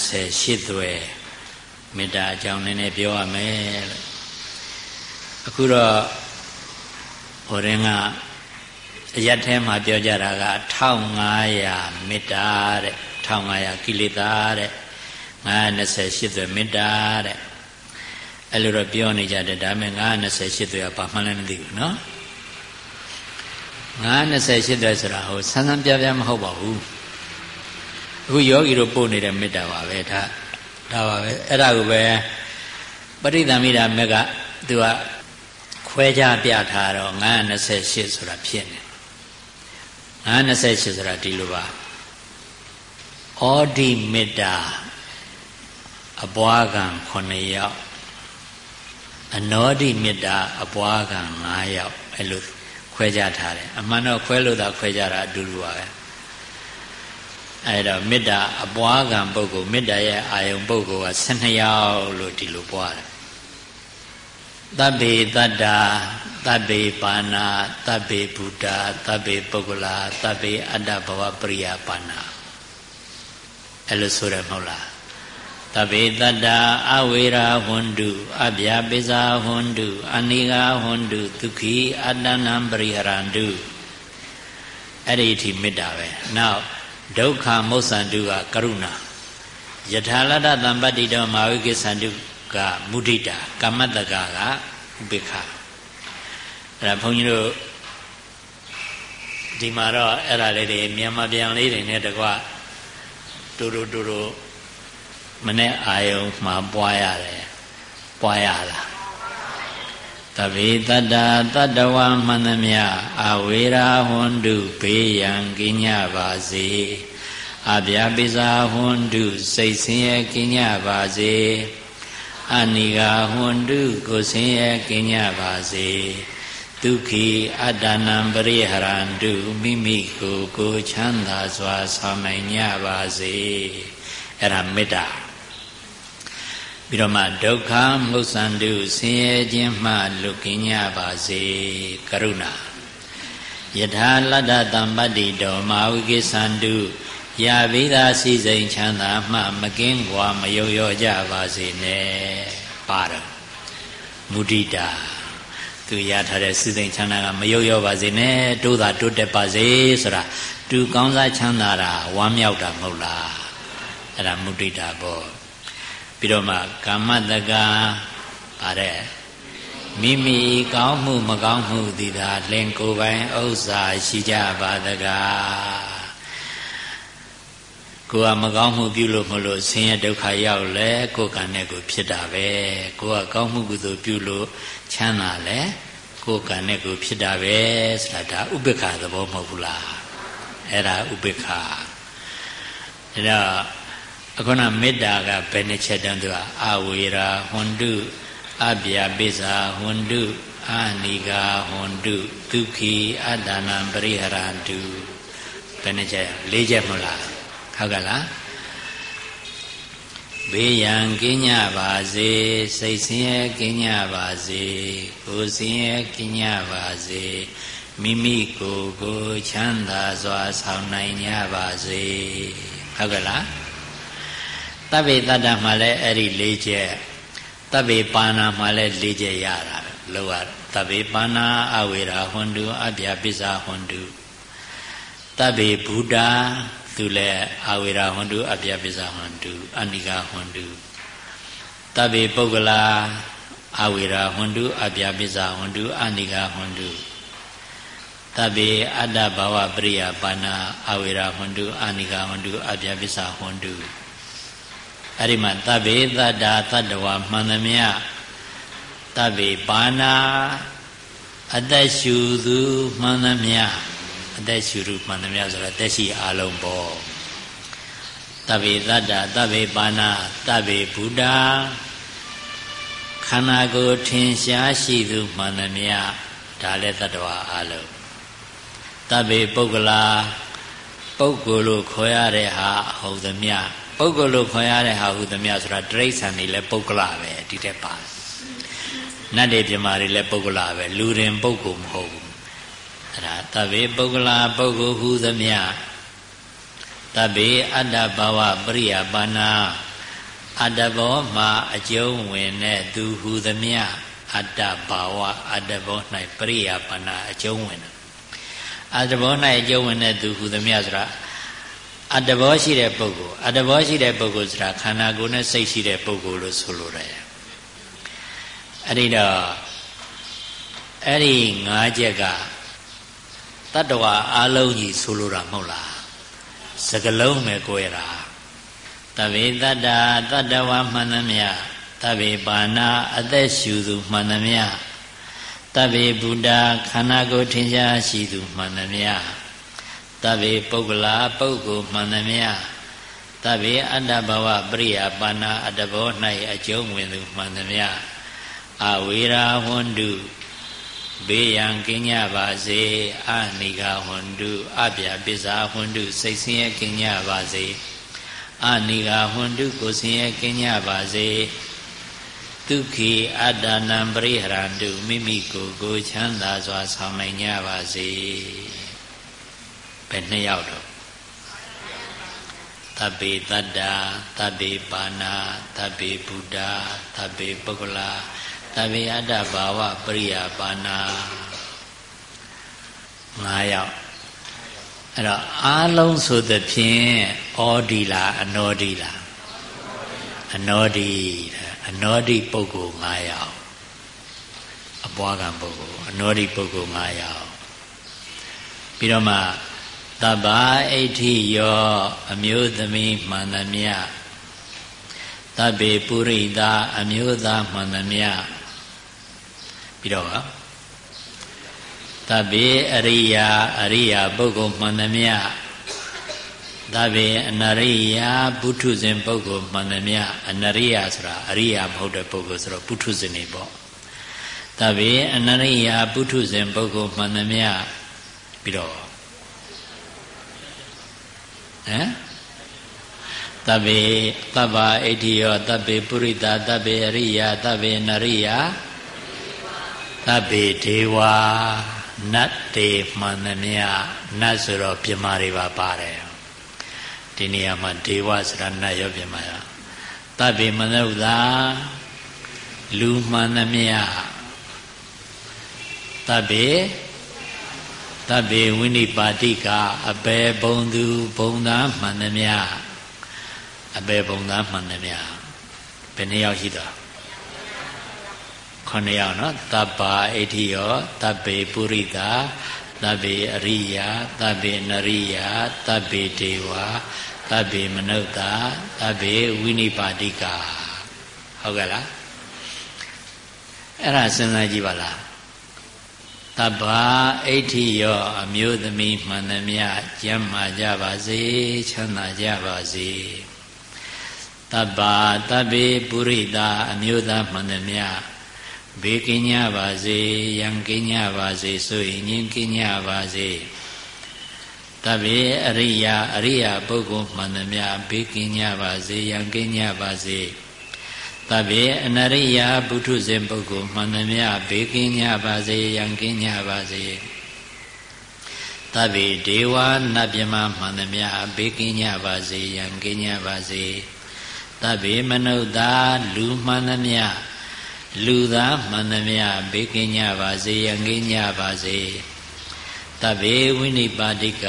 928သွယ်မေတ္တာအကြောင်းနည်းနည်းပြောရမယ်လို့အခုတော့ဟိုရင်ကအ ရက်ထဲမှာပြောကြတာက1500မေတ္တာတဲ့1500ကိလေသာတဲ့928သွယ်မေတ္တာတဲ့အဲ့လိုတော့ပြောနေကြတယ်ဒါပေမဲ့928သွယ်ကဘာမှလည်းမသိဘူးเนาะ928တဲ့ဆိုတာဟိုဆန်းဆန်းပြပြမဟုတ်ပါဘူးအခုယောဂီတို့ပို့နေတဲ့မေတ္တာပါပဲဒါဒါပါပဲအဲ့ဒါကိုပဲပရိသမီတာမက်ကသူကခွဲခြားပြထားတော့928ဆိုတာဖြစ်နေ 928ဆိုတာဒီလိုပါဩဒီမေတ္တာအပွားကံ9ယောက်အနောဒီမေတ္တာအပွားကံ9ယောက်အဲ့လိုခွဲခြားထားတယ်အမှန်တော့ခွဲလို့သာခွဲခြားတာအတူတူပါပဲအဲ့တော့မေတ္တာအပွားကံပုဂ္ဂိုလ်မေတ္တာရဲ့အာယုံပုဂ္ဂိုလ်က12ယောက်လို့ဒီလိုပွားတယ် တဗ္ဗေတတ္တာတဗ္ဗေပါဏာတဗ္ဗေဘုဒ္ဓတဗ္ဗေပုဂ္ဂလာတဗ္ဗေအတ္တဘဝပရိယပါဏာအဲ့လိုဆိုရမဟုတ်လားတဗေတတ္တာအဝေရာဟွန္တုအဗျာပိဇာဟွန္တုအနိဃဟွန္တုဒုက္ခိအတ္တနံပရိဟရန္တုအဲ့ဒီအထိမေတ္တာပဲနောက်ဒုက္ခမုစ္ဆန္တုကကရုဏာယထာလတ္တတံပတ္တိတောမာဝိကိသန္တု ကမုဒိတာကမ္မတကကဥပေက္ခအဲ့ဒါဘုန်းကြီးတို့ဒီမှာတော့အဲ့ဒါလေးတွေမြန်မာပြန်လေးတွေနဲ့တကွတူတူတူတူမနဲ့အာယုံမှာပွားရတယ်ပွားရလားတဗေတတ္တာတတ္တဝမှန်သမျှအဝေရာဟွန်တုဘေးရန်ကိညပါစေအဗျာပိစာဟွန်တုစိတ်ဆင်းရဲကိညပါစေ အနိဃဟွန်တုကိုဆင်းရဲကိညပါစေဒုက္ခိအတ္တနံပရိဟရန္တုမိမိကိုကိုချမ်းသာစွာဆောင်နိုင်ကြပါစေအဲ့ဒါမေတ္တာပြီးတော့မှဒုက္ခမုစ္ဆန္တုဆင်းရဲခြင်းမှလွတ်ကင်းကြပါစေကရုဏာယထာလတ္တတံပတ္တိတောမာဝိကိသန္တု ရဘိသာစီစိန်ချမ်းသာမှမကင်းကွာမယုံရောကြပါစေနဲ့ပါတော့မုဒိတာသူရထားတဲ့စီစိန်ချမ်းသာကမယုံရောပါစေနဲ့တိုးသာတိုးတက်ပါစေဆိုတာသူကောင်းစားချမ်းသာတာဝမ်းမြောက်တာမဟုတ်လားအဲ့ဒါမုဒိတာပေါ့ပြီးတော့မှကာမတကပါတဲ့မိမိကောင်းမှုမကောင်းမှုသည်သာလင်ကိုယ်ပိုင်ဥစ္စာရှိကြပါတကား ကိုယ်ကမကောင်းမှုပြုလို့မလို့ဆင်းရဲဒုက္ခရောက်လဲကိုယ်ကံနဲ့ကိုဖြစ်တာပဲကိုယ်ကကောင်းမှုကုသိုလ်ပြုလို့ချမ်းသာလဲကိုယ်ကံနဲ့ကိုဖြစ်တာပဲဆိုတာဒါဥပေက္ခသဘောမဟုတ်ဘူးလားအဲ့ဒါဥပေက္ခအဲ့တော့အခုနမေတ္တာကဘယ်နှချက်တန်းသူကအဝေရာဟွန်တုအပြာပိစာဟွန်တုအာနိကာဟွန်တုဒုက္ခိအတ္တနာပရိဟရတုဘယ်နှချက်၄ချက်မဟုတ်လား ဟုတ်ကလားဘေးရန်ကင်းကြပါစေစိတ်ဆင်းရဲကင်းကြပါစေကိုယ်ဆင်းရဲကင်းကြပါစေမိမိကိုယ်ကိုချမ်းသာစွာဆောင်နိုင်ကြပါစေဟုတ်ကလားတဗ္ဗေတတ္တမှာလည်းအဲ့ဒီ၄ချက်တဗ္ဗေပါဏာမှာလည်း၄ချက်ရတာလောကတဗ္ဗေပါဏာအဝေရာဟွန်တုအပြပစ္စာဟွန်တုတဗ္ဗေဘုဒ္ဓ သူလည်းအာဝေရာဟွန်တုအပြပစ္စာဟွန်တုအနိကဟွန်တုတဗ္ဗေပုဂ္ဂလာအာဝေရာဟွန်တုအပြပစ္စာဟွန်တုအနိကဟွန်တုတဗ္ဗေအတ္တဘာဝပရိယပါဏအာဝေရာဟွန်တုအနိကဟွန်တုအပြပစ္စာဟွန်တုအဲ့ဒီမှာတဗ္ဗေတတ္တာတတ္တဝါမှန်သမျှတဗ္ဗေပါဏအတ္တရှုသူမှန်သမျှအ သက်ရှုရုမှန်သမျှဆိုတာတက်ရှိအလုံးပေါ့တဗ္ဗေတတ္တတဗ္ဗေပါဏတဗ္ဗေဘုဒ္ဓခန္ဓာကိုယ်ထင်ရှားရှိသူမှန်သမျှဒါလည်းတတ္တဝါအလုံးတဗ္ဗေပုဂ္ဂလာပုဂ္ဂိုလ်လို့ခေါ်ရတဲ့ဟာဟုတ်သမျှပုဂ္ဂိုလ်လို့ခေါ်ရတဲ့ဟာဟုတ်သမျှဆိုတာတိရစ္ဆာန်တွေလည်းပုဂ္ဂလာပဲဒီတက်ပါနတ်တွေပြမာတွေလည်းပုဂ္ဂလာပဲလူရင်ပုဂ္ဂိုလ်မဟုတ်ဘူး အဲ့ဒါတဗေပုဂ္ဂလာပုဂ္ဂိုလ်ဟူသမျှတဗေအတ္တဘာဝပရိယပါဏာအတ္တဘောမှာအကျုံးဝင်တဲ့သူဟူသမျှအတ္တဘာဝအတ္တဘော၌ပရိယပါဏာအကျုံးဝင်တယ်အတ္တဘော၌အကျုံးဝင်တဲ့သူဟူသမျှဆိုတာအတ္တဘောရှိတဲ့ပုဂ္ဂိုလ်အတ္တဘောရှိတဲ့ပုဂ္ဂိုလ်ဆိုတာခန္ဓာကိုယ်နဲ့စိတ်ရှိတဲ့ပုဂ္ဂိုလ်လို့ဆိုလိုတယ်အဲ့ဒီတော့အဲ့ဒီ၅ချက်က တတ္တဝါအလုံးကြီးဆိုလိုတာမဟုတ်လားစကလုံးပဲကိုရတာတဗေတတ္တာတတ္တဝါမှန်သမျှတဗေပါဏအသက်ရှူသူမှန်သမျှတဗေဗုဒ္ဓခန္ဓာကိုယ်ထင်ရှားရှိသူမှန်သမျှတဗေပုဂ္ဂလာပုဂ္ဂိုလ်မှန်သမျှတဗေအတ္တဘဝပရိယပါဏအတ္တဘော၌အကျုံးဝင်သူမှန်သမျှအဝေရာဝန္တု ဘေးရန်ကင်းကြပါစေအနိကဟွန်တုအပြပစ္စာဟွန်တုစိတ်ဆင်းရဲကင်းကြပါစေအနိကဟွန်တုကိုဆင်းရဲကင်းကြပါစေဒုက္ခိအတ္တနံပရိဟရန္တုမိမိကိုယ်ကိုချမ်းသာစွာဆောင်နိုင်ကြပါစေဘယ်နှစ်ယောက်တော့သဗ္ဗေတတ္တာသဗ္ဗေပါဏာသဗ္ဗေဗုဒ္ဓသဗ္ဗေပုဂ္ဂလာ တဗေအတ္တဘာဝပရိယာပါဏာ9ယောက်အဲ့တော့အားလုံးဆိုသဖြင့်ဩဒီလားအနောဒီလားအနောဒီအနောဒီပုဂ္ဂိုလ်9ယောက်အပွားကံပုဂ္ဂိုလ်အနောဒီပုဂ္ဂိုလ်9ယောက်ပြီးတော့မှတဗ္ဗာအဋ္ဌိယောအမျိုးသမီးမှန်သမျှတဗ္ဗေပုရိသအမျိုးသားမှန်သမျှ ပြီးတော့သဗ္ဗေအရိယာအရိယာပုဂ္ဂိုလ်မှန်သမျှသဗ္ဗေအနရိယာပုထုဇဉ်ပုဂ္ဂိုလ်မှန်သမျှအနရိယာဆိုတာအရိယာမဟုတ်တဲ့ပုဂ္ဂိုလ်ဆိုတော့ပုထုဇဉ်နေပေါ့တဗေအနရိယာပုထုဇဉ်ပုဂ္ဂိုလ်မှန်သမျှပြီးတော့ဟမ်တဗ္ဗေတဗ္ဗအဋ္ဌိယောတဗ္ဗေပုရိသတဗ္ဗေအရိယာတဗ္ဗေနရိယာ တဗ္ဗေဒေဝနတ်တေမှန်သမျှနတ်ဆိုတော့ပြမာတွေပါပါတယ်ဒီနေရာမှာဒေဝဆိုတာနတ်ရောပြမာရောတဗ္ဗေမနုဿာလူမှန်သမျှတဗ္ဗေတဗ္ဗေဝိနိပါတိကအပေဘုံသူဘုံသားမှန်သမျှအပေဘုံသားမှန်သမျှဘယ်နှယောက်ရှိသွား 9ယောက်နော်တပ္ပါအဋ္ဌိယောတဗ္ဗေပုရိသတဗ္ဗေအရိယာတဗ္ဗေနရိယာတဗ္ဗေဒေဝတဗ္ဗေမနုဿာတဗ္ဗေဝိနိပါတိကဟုတ်ကဲ့လားအဲ့ဒါစဉ်းစားကြည့်ပါလားတပ္ပါအဋ္ဌိယောအမျိုးသမီးမှန်သမျှကျမ်းမာကြပါစေချမ်းသာကြပါစေတပ္ပါတဗ္ဗေပုရိသအမျိုးသားမှန်သမျှ ဘေးကင်းကြပါစေရန်ကင်းကြပါစေဆိုရင်ငြင်းကင်းကြပါစေတဗ္ဗေအရိယာအရိယာပုဂ္ဂိုလ်မှန်သမျှဘေးကင်းကြပါစေရန်ကင်းကြပါစေတဗ္ဗေအနရိယာဘုထုဇဉ်ပုဂ္ဂိုလ်မှန်သမျှဘေးကင်းကြပါစေရန်ကင်းကြပါစေတဗ္ဗေဒေဝနတ်မြမမှန်သမျှဘေးကင်းကြပါစေရန်ကင်းကြပါစေတဗ္ဗေမနုဿာလူမှန်သမျှ လူသားမှန်သမျှဘေးကင်းကြပါစေရန်ကင်းကြပါစေတဗ္ဗေဝိနိပါတိက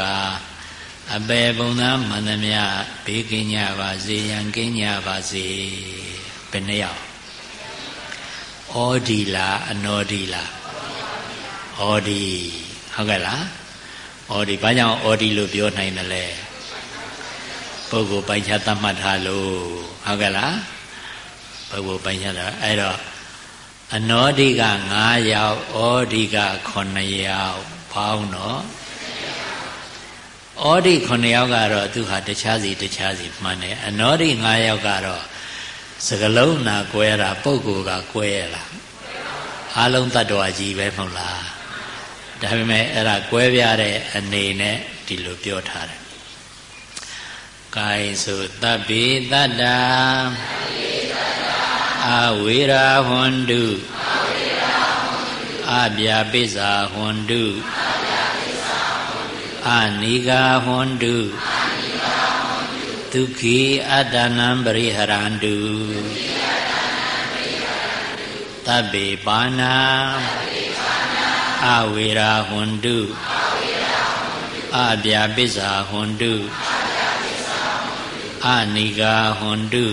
အပေဘုံသားမှန်သမျှဘေးကင်းကြပါစေရန်ကင်းကြပါစေဘယ်နှယောက်ဩဒီလားအနောဒီလားဩဒီဟုတ်ကဲ့လားဩဒီဘာကြောင့်ဩဒီလို့ပြောနိုင်တယ်လဲပုဂ္ဂိုလ်ပိုင်ခြားသတ်မှတ်ထားလို့ဟုတ်ကဲ့လားပုဂ္ဂိုလ်ပိုင်ခြားတာအဲ့တော့ အနောဒီက9ယောက်ဩဒီက9ယောက်ပေါင်းတော့ဩဒီ9ယောက်ကတော့သူဟာတခြားစီတခြားစီမှန်တယ်အနောဒီ9ယောက်ကတော့စကလုံးနာကွဲတာပုဂ္ဂိုလ်ကကွဲရလားအလုံးတ attva ကြီးပဲမဟုတ်လားဒါပေမဲ့အဲ့ဒါကွဲပြားတဲ့အနေနဲ့ဒီလိုပြောထားတယ်ကိုင်ဆိုတပ္ပိတတ္တာ အဝေရာဟွန်တုအပြာပိစ္ဆာဟွန်တုအနိဂာဟွန်တုဒုက္ခိအတ္တနံပရိဟရန္တုတဗ္ဗေပါဏာအဝေရာဟွန်တုအပြာပိစ္ဆာဟွန်တုအနိဂာဟွန်တု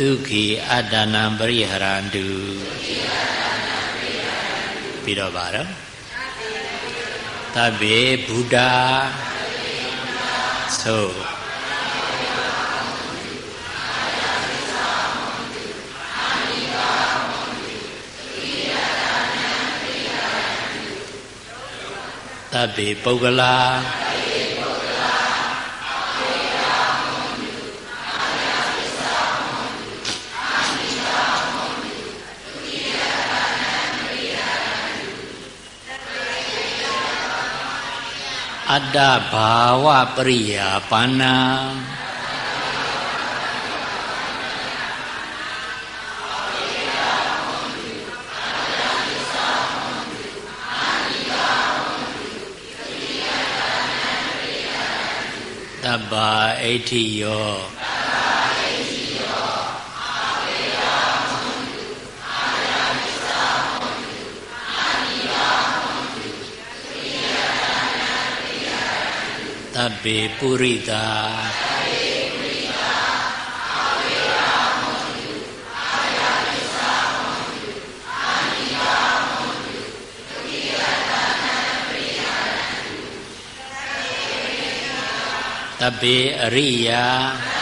ဒုက္ခိအတ္တနံပရိဟရန္တုပြီးတော့ပါတော့တဗ္ဗေဘုဒ္ဓသို့တဗ္ဗေပုဂ္ဂလာ အတ္တဘာဝပ ရိယာပါဏာတဗ္ဗာအဋ္ဌိယောတဗ္ဗေပုရိတာတဗ္ဗေအရိယာ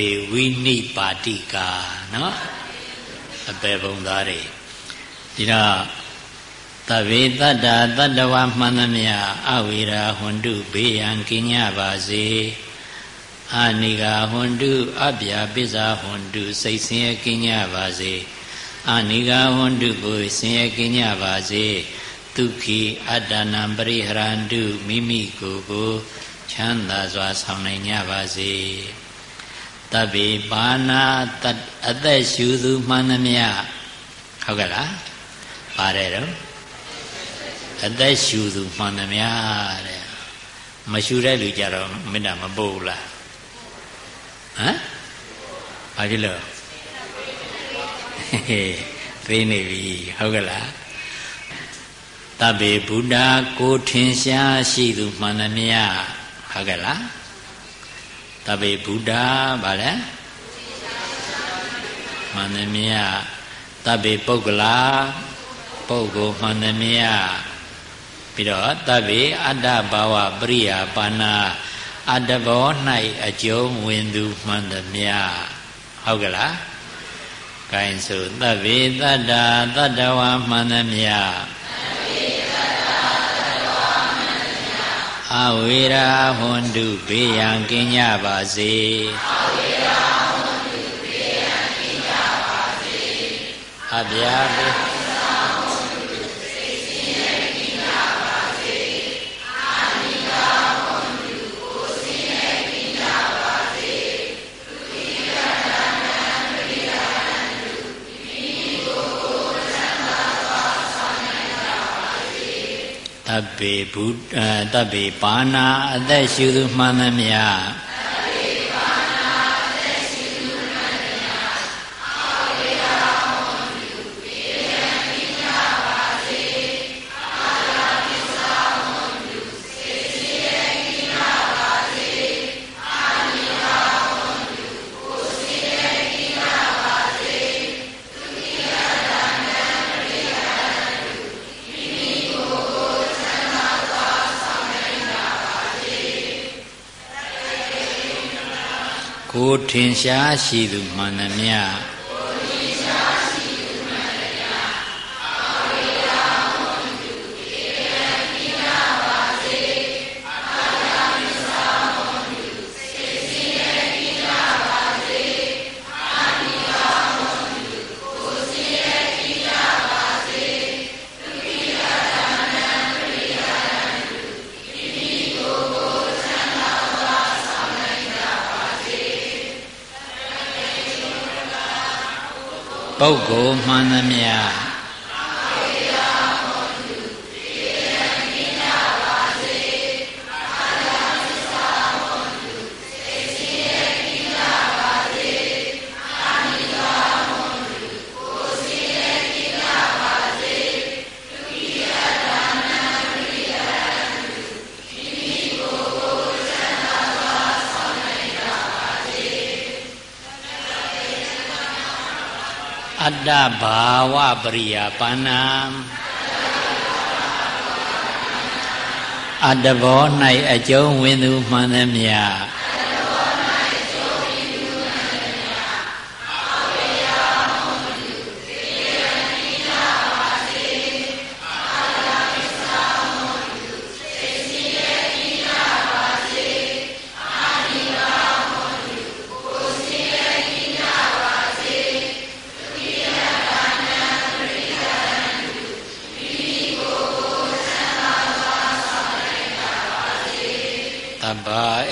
တပေဝိနိပါတိကာနော်အပေဘုံသားတွေဒီတော့တဗေတတ္တာတတ္တဝမှန်သမျှအဝိရာဟွန်တုဘေးရန်ကင်းကြပါစေအာနိကာဟွန်တုအပြာပိဇာဟွန်တုစိတ်ဆင်းရဲကင်းကြပါစေအာနိကာဟွန်တုကိုဆင်းရဲကင်းကြပါစေဒုက္ခိအတ္တနာပရိဟရန္တုမိမိကိုယ်ကိုချမ်းသာစွာဆောင်နိုင်ကြပါစေ တဗ္ဗေပါဏာအသက်ရှူသူမှန်သမျှဟုတ်ကဲ့လားပါတယ်တော့အသက်ရှူသူမှန်သမျှတဲ့မရှူတဲ့လူကြတော့မေတ္တာမပို့ဘူးလားဟမ်ဘာဖြစ်လို့သိနေပြီဟုတ်ကဲ့လားတဗ္ဗေဗုဒ္ဓကိုထင်ရှားရှိသူမှန်သမျှဟုတ်ကဲ့လား တဗ္ဗေဗုဒ္ဓဗါလဲမှန်သမျှတဗ္ဗေပုဂ္ဂလာပုဂ္ဂိုလ်မှန်သမျှပြီးတော့တဗ္ဗေအတ္တဘာဝပရိယာပါဏာအတ္တဘော၌အကျုံးဝင်သူမှန်သမျှဟုတ်ကလားဂိုင်းဆိုတဗ္ဗေတတ္တာတတ္တဝါမှန်သမျှ အဝေရာဟွန်တုဘေးရန်ကင်းကြပါစေအဝေရာဟွန်တုဘေးရန်ကင်းကြပါစေအဗျာဘေ ဗ္ဗေဘုတဗ္ဗေပါဏာအသက်ရှုသူမှန်သမျှ ထင်ရှားရှိသူမှန်သမျှ ပုဂ္ဂိုလ်မှန်သမျှ တ္တဘာဝပရိယာပါဏံအတ္တဘော၌အကျုံးဝင်သူမှန်သမျှ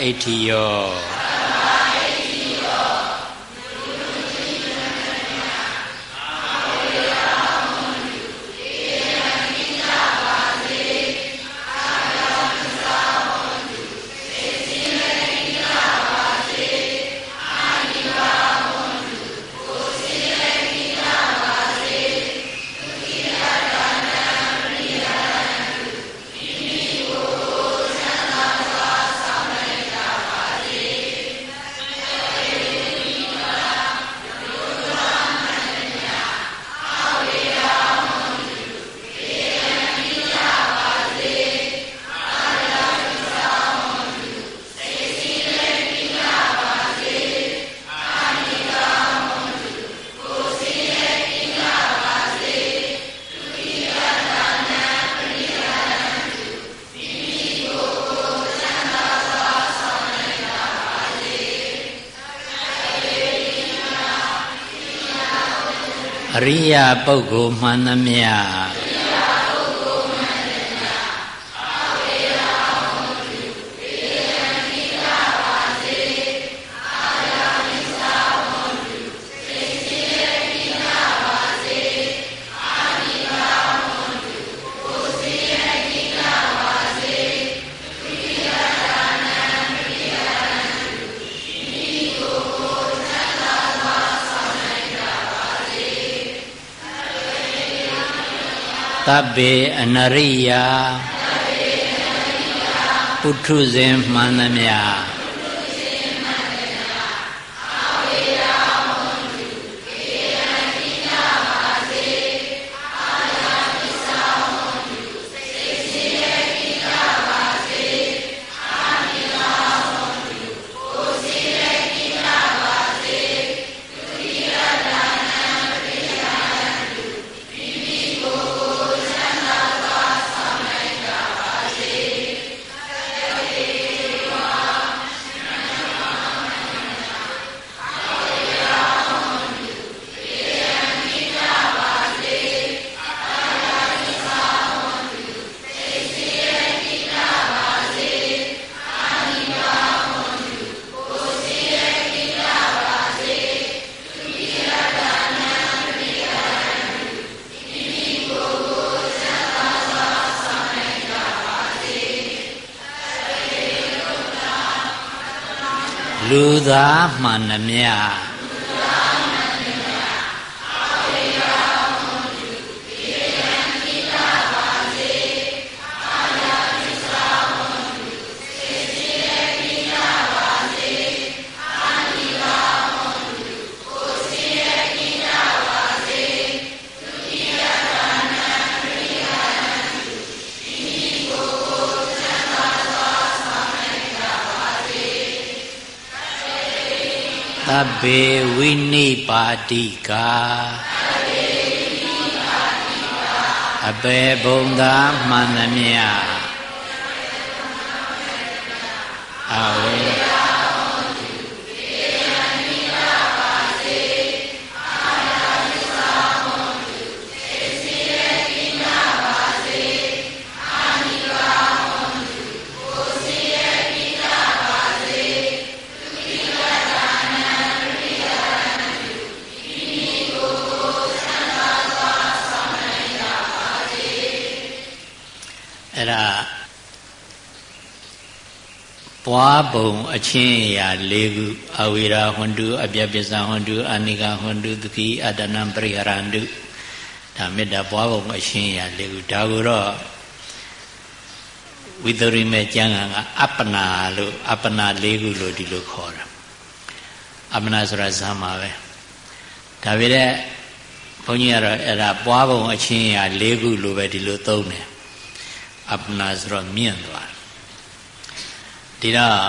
အဋ္ရိယပုဂ္ဂိုလ်မှန်သမျှ သဗ္ဗေအနရိယာပုထုဇဉ်မှန်သမျှ လူသားမှန်နှမြ သဗ္ဗေဝိနိပါတိကာအပေဘုံသာမှန်သမျှ ပွားပုံအချင်းရာ၄ခုအဝိရာဟွန်တုအပြပစ္စဟွန်တုအနိကဟွန်တုသတိအတနံပရိဟရန္တုဒါမေတ္တာပွားပုံအချင်းရာ၄ခုဒါကိုတော့ဝိသရိမေကျမ်းဂန်ကအပ္ပနာလို့အပ္ပနာ၄ခုလို့ဒီလိုခေါ်တာအပ္ပနာဆိုတာဇာမှာပဲဒါပေမဲ့ဘုန်းကြီးကတော့အဲ့ဒါပွားပုံအချင်းရာ၄ခုလို့ပဲဒီလိုသုံးတယ်အပ္ပနာဆိုတော့မြင့်သွား ဒီတော့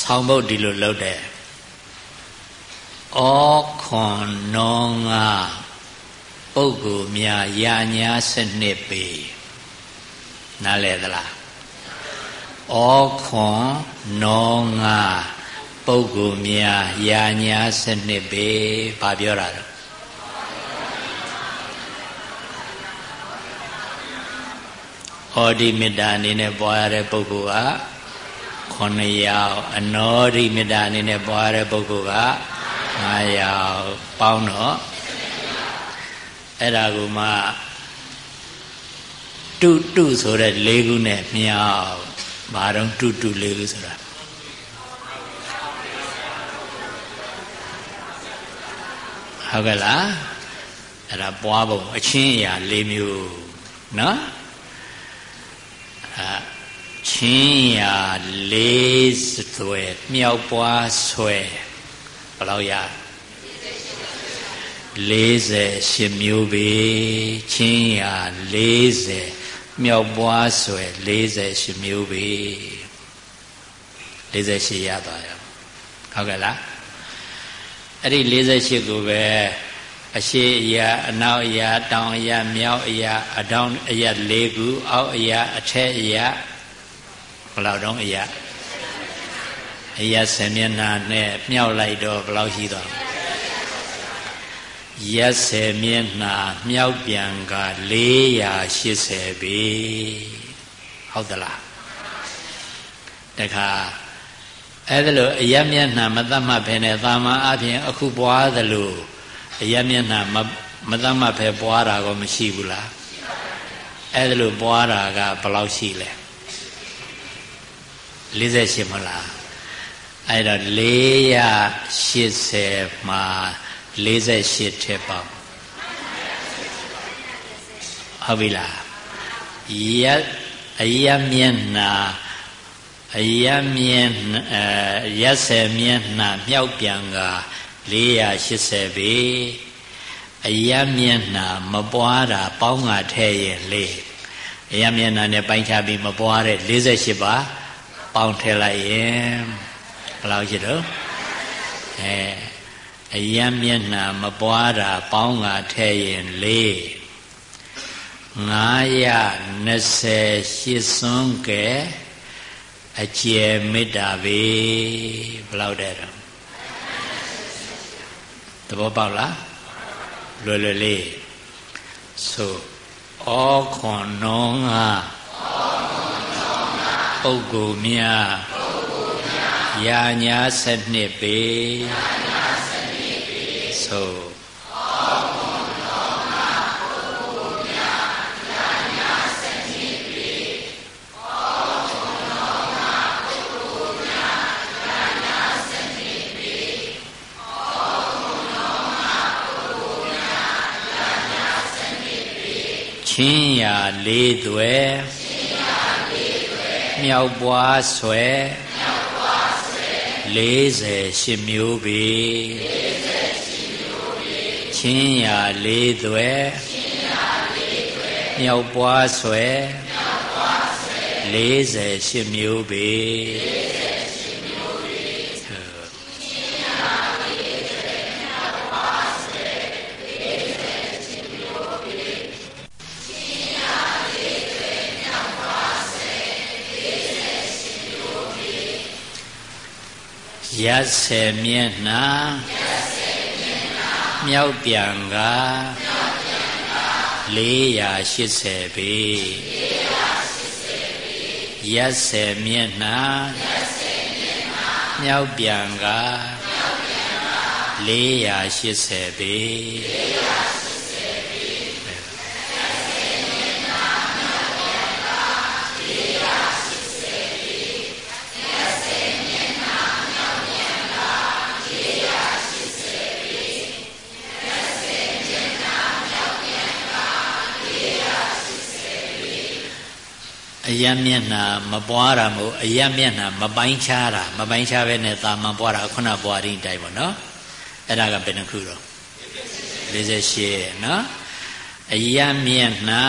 ဆောင်းဘုတ်ဒီလိုလုပ်တယ်ဩခွန်နောငါပုဂ္ဂိုလ်များယာညာစနစ်ပေနားလဲသလားဩခွန်နောငါပုဂ္ဂိုလ်များယာညာစနစ်ပေဘာပြောတာလဲဩဒီမေတ္တာအနေနဲ့ပွားရတဲ့ပုဂ္ဂိုလ်က 9ယောက်အနောရိမေတ္တာအနေနဲ့ပွားတဲ့ပုဂ္ဂိုလ်က9ယောက်ပေါင်းတော့အဲ့ဒါကိုမှတုတုဆိုတဲ့၄ခုနဲ့မြောက်ဘာတော့တုတု၄ခုဆိုတာဟုတ်ကဲ့လားအဲ့ဒါပွားပုံအချင်းအရာ၄မျိုးနော်အဲ ချင်းရာလေးဆွဲမြောက်ပွားဆွဲဘယ်လောက်ရ48မျိုးပဲချင်းရာ40မြောက်ပွားဆွဲ48မျိုးပဲ48ရသွားရောဟုတ်ကဲ့လားအဲ့ဒီ48ကိုပဲအရှိအရာအနောက်အရာတောင်အရာမြောက်အရာအတောင်အရာ၄ခုအောက်အရာအထက်အရာဘယ် လောက်တော့အရာအရာဆယ်မျက်နှာနဲ့မြောက်လိုက်တော့ဘယ်လောက်ရှိသွားရက်ဆယ်မျက်နှာမြောက်ပြန်က480ပြီဟုတ်သလားတခါအဲ့ဒါလို့အယမျက်နှာမတတ်မှတ်ဖဲနဲ့သာမန်အပြင်အခုပွားသလိုအယမျက်နှာမမတတ်မှတ်ဖဲပွားတာကောမရှိဘူးလားအဲ့ဒါလို့ပွားတာကဘယ်လောက်ရှိလဲ 48မလားအဲ့တော့480မှာ48ထက်ပေါ့ဟုတ်ပြီလားယအယမျက်နှာအယမျက်အဲရက်ဆယ်မျက်နှာမြောက်ပြန်က480ပြီအယမျက်နှာမပွားတာပေါင်းကထဲ့ရင်လေအယမျက်နှာနဲ့ပိုင်းခြားပြီးမပွားတဲ့48ပါ ပေါင်းထည့်လိုက်ရင်ဘယ်လောက်ရှိတော့အဲအယံမျက်နှာမပွားတာပေါင်းကထဲ့ရင်၄920ရှစ်စွန်းကဲအကျယ်မေတ္တာပဲဘယ်လောက်တဲ့တော့သဘောပေါက်လားလွယ်လွယ်လေးဆိုဩခွန်နောငါ ပုဂ္ဂိုလ်များယာညာစနစ်ပေဆိုချင်းရာလေးသွဲ မြောက်ပွားဆွဲ48မျိုးပေချင်းရာလေးသွဲမြောက်ပွားဆွဲ48မျိုးပေ ရက်ဆယ်မျက်နှာမြောက်ပြန်က480ပေရက်ဆယ်မျက်နှာမြောက်ပြန်က480ပေ အယမျက်နှာမပွားတာမို့အယမျက်နှာမပိုင်းခြားတာမပိုင်းခြားပဲနဲ့သာမန်ပွားတာခုနပွားတိုင်းတိုင်းပေါ့နော်အဲ့ဒါကဘယ်နှခုတော့48နော်အယမျက်နှာ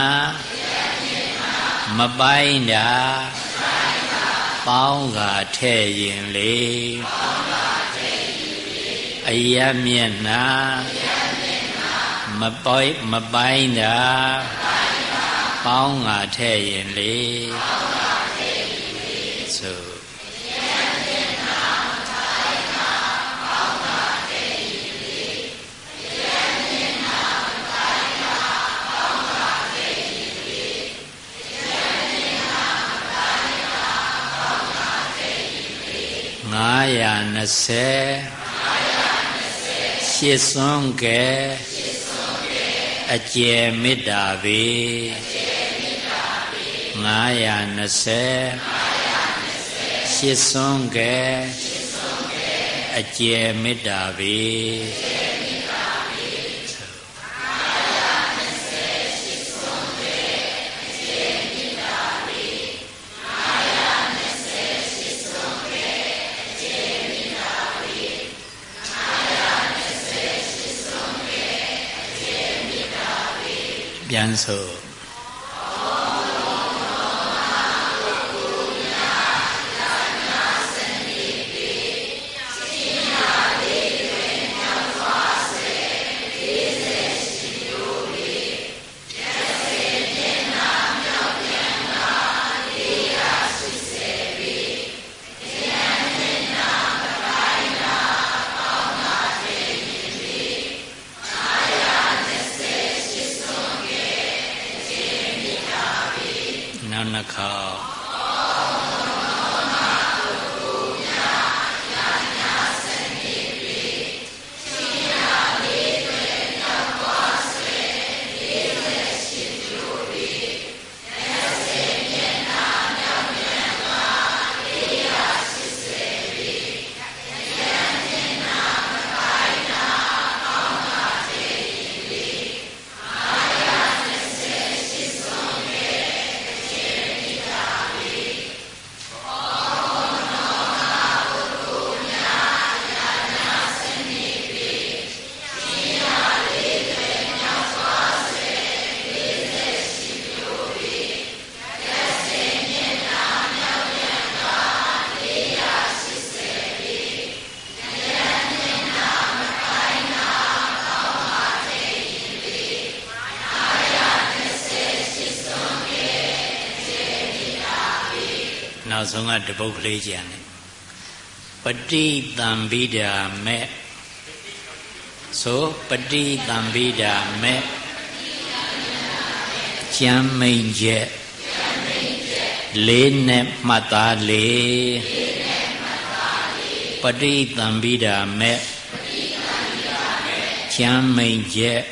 မပိုင်းတာပေါင်းကထဲ့ရင်လေအယမျက်နှာမပိုင်းမပိုင်းတာ ပေါင်းငါထဲ့ရင်လေပေါင်းငါထဲ့ရင်လေဆို920ရှစ်စွန်းကဲအကျယ်မေတ္တာပေ 920ရှစ်စွန်းကဲအကျယ်မေတ္တာပေပြန်ဆို နောက်ဆုံးကတပုတ်ကလေးကြံတယ်ပฏิတံပိဒာမဲ့ဆိုပฏิတံပိဒာမဲ့ကျမ်းမိန်ချက်လေးနဲ့မှတ်သားလေးပฏิတံပိဒာမဲ့ကျမ်းမိန်ချက်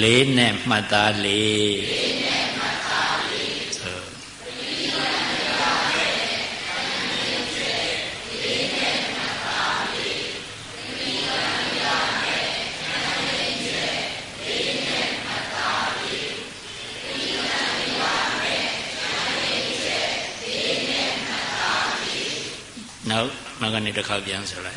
လေးနဲ့မှတ်သားလေး နောက်နောက်ကနေတစ်ခါပြန်ဆိုလိုက်